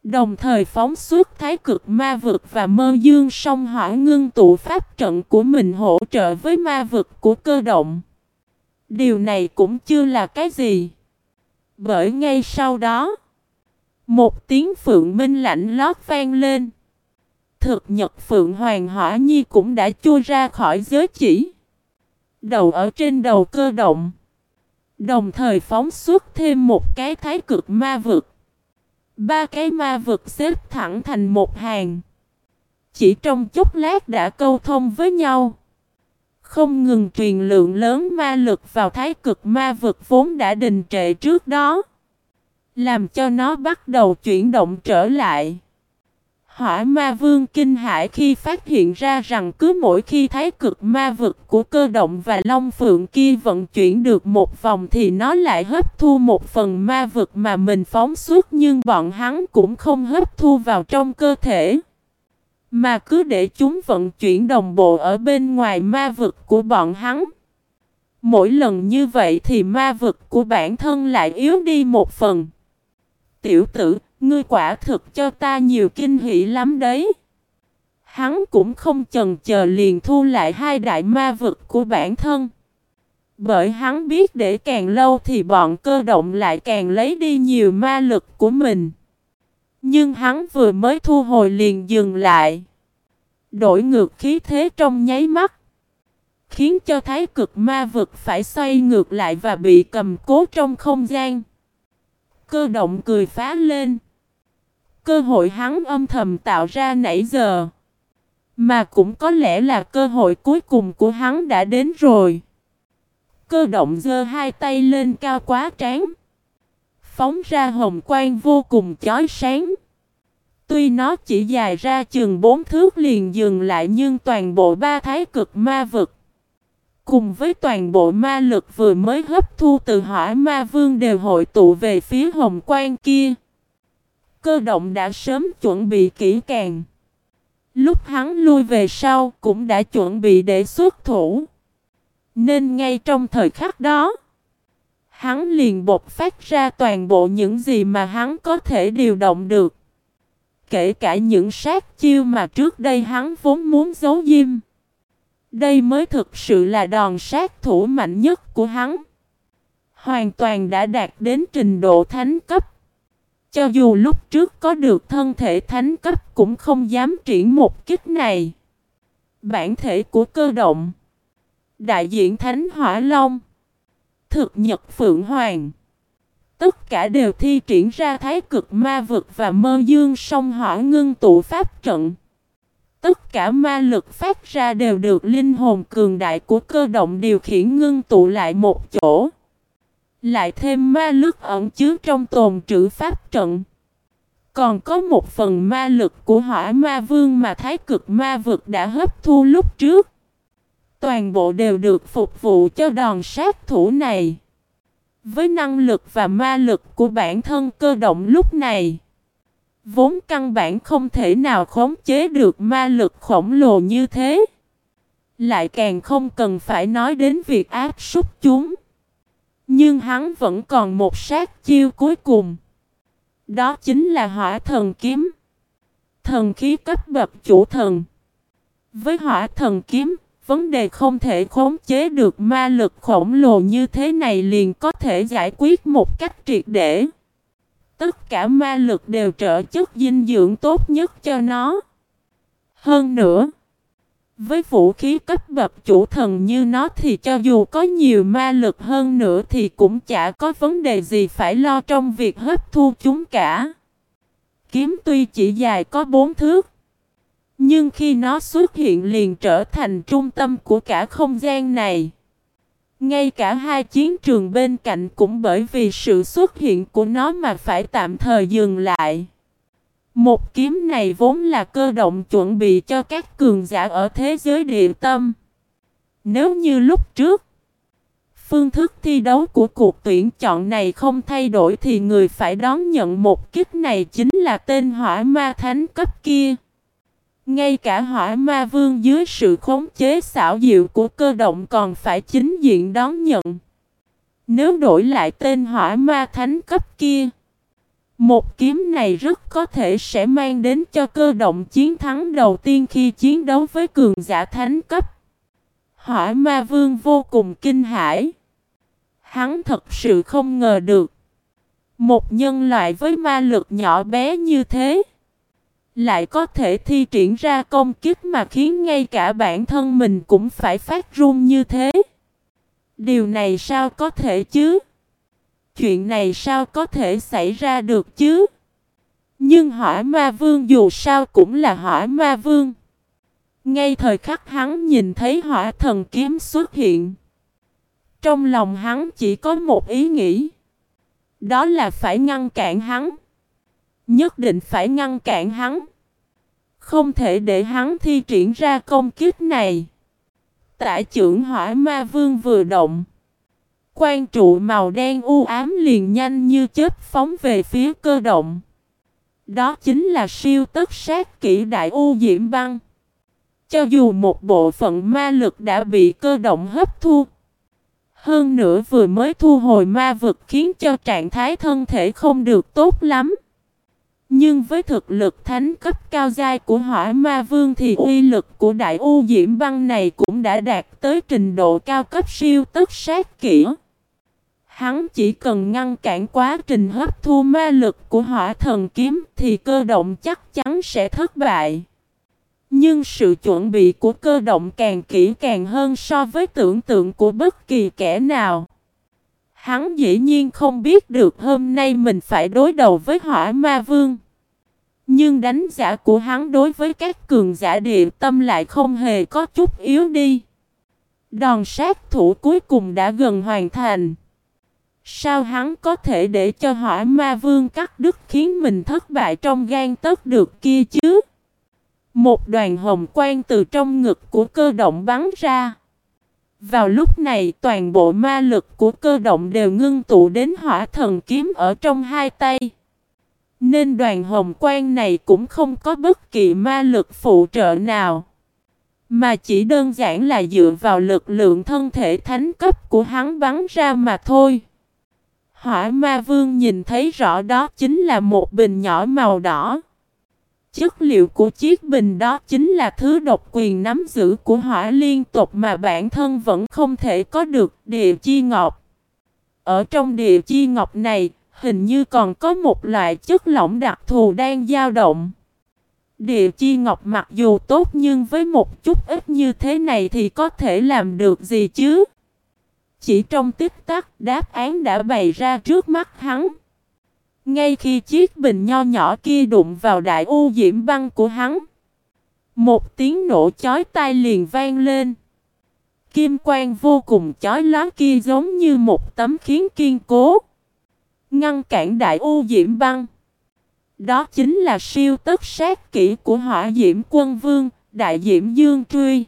Đồng thời phóng xuất thái cực ma vực và mơ dương song hỏa ngưng tụ pháp trận của mình hỗ trợ với ma vực của cơ động. Điều này cũng chưa là cái gì. Bởi ngay sau đó, một tiếng phượng minh lạnh lót vang lên. Thực nhật phượng hoàng hỏa nhi cũng đã chui ra khỏi giới chỉ. Đầu ở trên đầu cơ động. Đồng thời phóng xuất thêm một cái thái cực ma vực. Ba cái ma vực xếp thẳng thành một hàng. Chỉ trong chốc lát đã câu thông với nhau. Không ngừng truyền lượng lớn ma lực vào thái cực ma vực vốn đã đình trệ trước đó. Làm cho nó bắt đầu chuyển động trở lại. Hỏa ma vương kinh hãi khi phát hiện ra rằng cứ mỗi khi thái cực ma vực của cơ động và long phượng kia vận chuyển được một vòng thì nó lại hấp thu một phần ma vực mà mình phóng suốt nhưng bọn hắn cũng không hấp thu vào trong cơ thể. Mà cứ để chúng vận chuyển đồng bộ ở bên ngoài ma vực của bọn hắn. Mỗi lần như vậy thì ma vực của bản thân lại yếu đi một phần. Tiểu tử, Ngươi quả thực cho ta nhiều kinh hỷ lắm đấy. Hắn cũng không chần chờ liền thu lại hai đại ma vực của bản thân. Bởi hắn biết để càng lâu thì bọn cơ động lại càng lấy đi nhiều ma lực của mình. Nhưng hắn vừa mới thu hồi liền dừng lại. Đổi ngược khí thế trong nháy mắt. Khiến cho thái cực ma vực phải xoay ngược lại và bị cầm cố trong không gian. Cơ động cười phá lên. Cơ hội hắn âm thầm tạo ra nãy giờ. Mà cũng có lẽ là cơ hội cuối cùng của hắn đã đến rồi. Cơ động giơ hai tay lên cao quá trán. Phóng ra hồng quang vô cùng chói sáng. Tuy nó chỉ dài ra chừng bốn thước liền dừng lại nhưng toàn bộ ba thái cực ma vực. Cùng với toàn bộ ma lực vừa mới hấp thu từ hỏa ma vương đều hội tụ về phía hồng quang kia. Cơ động đã sớm chuẩn bị kỹ càng. Lúc hắn lui về sau cũng đã chuẩn bị để xuất thủ. Nên ngay trong thời khắc đó, hắn liền bộc phát ra toàn bộ những gì mà hắn có thể điều động được. Kể cả những sát chiêu mà trước đây hắn vốn muốn giấu diêm. Đây mới thực sự là đòn sát thủ mạnh nhất của hắn. Hoàn toàn đã đạt đến trình độ thánh cấp. Cho dù lúc trước có được thân thể thánh cấp cũng không dám triển một kích này. Bản thể của cơ động Đại diện Thánh Hỏa Long Thực Nhật Phượng Hoàng Tất cả đều thi triển ra thái cực ma vực và mơ dương song hỏa ngưng tụ pháp trận. Tất cả ma lực phát ra đều được linh hồn cường đại của cơ động điều khiển ngưng tụ lại một chỗ. Lại thêm ma lực ẩn chứa trong tồn trữ pháp trận. Còn có một phần ma lực của hỏa ma vương mà thái cực ma vực đã hấp thu lúc trước. Toàn bộ đều được phục vụ cho đòn sát thủ này. Với năng lực và ma lực của bản thân cơ động lúc này. Vốn căn bản không thể nào khống chế được ma lực khổng lồ như thế. Lại càng không cần phải nói đến việc áp súc chúng. Nhưng hắn vẫn còn một sát chiêu cuối cùng. Đó chính là hỏa thần kiếm. Thần khí cấp bậc chủ thần. Với hỏa thần kiếm, vấn đề không thể khống chế được ma lực khổng lồ như thế này liền có thể giải quyết một cách triệt để. Tất cả ma lực đều trợ chất dinh dưỡng tốt nhất cho nó. Hơn nữa, với vũ khí cấp bậc chủ thần như nó thì cho dù có nhiều ma lực hơn nữa thì cũng chả có vấn đề gì phải lo trong việc hấp thu chúng cả. Kiếm tuy chỉ dài có bốn thước, nhưng khi nó xuất hiện liền trở thành trung tâm của cả không gian này. Ngay cả hai chiến trường bên cạnh cũng bởi vì sự xuất hiện của nó mà phải tạm thời dừng lại. Một kiếm này vốn là cơ động chuẩn bị cho các cường giả ở thế giới địa tâm. Nếu như lúc trước, phương thức thi đấu của cuộc tuyển chọn này không thay đổi thì người phải đón nhận một kích này chính là tên hỏa ma thánh cấp kia. Ngay cả hỏa ma vương dưới sự khống chế xảo diệu của cơ động còn phải chính diện đón nhận. Nếu đổi lại tên hỏa ma thánh cấp kia, một kiếm này rất có thể sẽ mang đến cho cơ động chiến thắng đầu tiên khi chiến đấu với cường giả thánh cấp. Hỏa ma vương vô cùng kinh hãi. Hắn thật sự không ngờ được. Một nhân loại với ma lực nhỏ bé như thế. Lại có thể thi triển ra công kích mà khiến ngay cả bản thân mình cũng phải phát run như thế. Điều này sao có thể chứ? Chuyện này sao có thể xảy ra được chứ? Nhưng hỏa ma vương dù sao cũng là hỏa ma vương. Ngay thời khắc hắn nhìn thấy hỏa thần kiếm xuất hiện. Trong lòng hắn chỉ có một ý nghĩ. Đó là phải ngăn cản hắn. Nhất định phải ngăn cản hắn. Không thể để hắn thi triển ra công kích này. Tả trưởng hỏa ma vương vừa động. Quan trụ màu đen u ám liền nhanh như chết phóng về phía cơ động. Đó chính là siêu tất sát kỹ đại u diễm băng. Cho dù một bộ phận ma lực đã bị cơ động hấp thu. Hơn nữa vừa mới thu hồi ma vực khiến cho trạng thái thân thể không được tốt lắm. Nhưng với thực lực thánh cấp cao giai của hỏa ma vương thì uy lực của đại u diễm băng này cũng đã đạt tới trình độ cao cấp siêu tất sát kỹ. Hắn chỉ cần ngăn cản quá trình hấp thu ma lực của hỏa thần kiếm thì cơ động chắc chắn sẽ thất bại. Nhưng sự chuẩn bị của cơ động càng kỹ càng hơn so với tưởng tượng của bất kỳ kẻ nào. Hắn dĩ nhiên không biết được hôm nay mình phải đối đầu với hỏa ma vương. Nhưng đánh giả của hắn đối với các cường giả địa tâm lại không hề có chút yếu đi. Đòn sát thủ cuối cùng đã gần hoàn thành. Sao hắn có thể để cho hỏa ma vương cắt đứt khiến mình thất bại trong gan tất được kia chứ? Một đoàn hồng quang từ trong ngực của cơ động bắn ra. Vào lúc này, toàn bộ ma lực của cơ động đều ngưng tụ đến hỏa thần kiếm ở trong hai tay. Nên đoàn hồng quang này cũng không có bất kỳ ma lực phụ trợ nào. Mà chỉ đơn giản là dựa vào lực lượng thân thể thánh cấp của hắn bắn ra mà thôi. Hỏa ma vương nhìn thấy rõ đó chính là một bình nhỏ màu đỏ. Chất liệu của chiếc bình đó chính là thứ độc quyền nắm giữ của hỏa liên tục mà bản thân vẫn không thể có được địa chi ngọc. Ở trong địa chi ngọc này, hình như còn có một loại chất lỏng đặc thù đang dao động. Địa chi ngọc mặc dù tốt nhưng với một chút ít như thế này thì có thể làm được gì chứ? Chỉ trong tích tắc đáp án đã bày ra trước mắt hắn. Ngay khi chiếc bình nho nhỏ kia đụng vào đại u diễm băng của hắn. Một tiếng nổ chói tai liền vang lên. Kim quang vô cùng chói lóa kia giống như một tấm khiến kiên cố. Ngăn cản đại u diễm băng. Đó chính là siêu tất sát kỹ của hỏa diễm quân vương, đại diễm dương truy.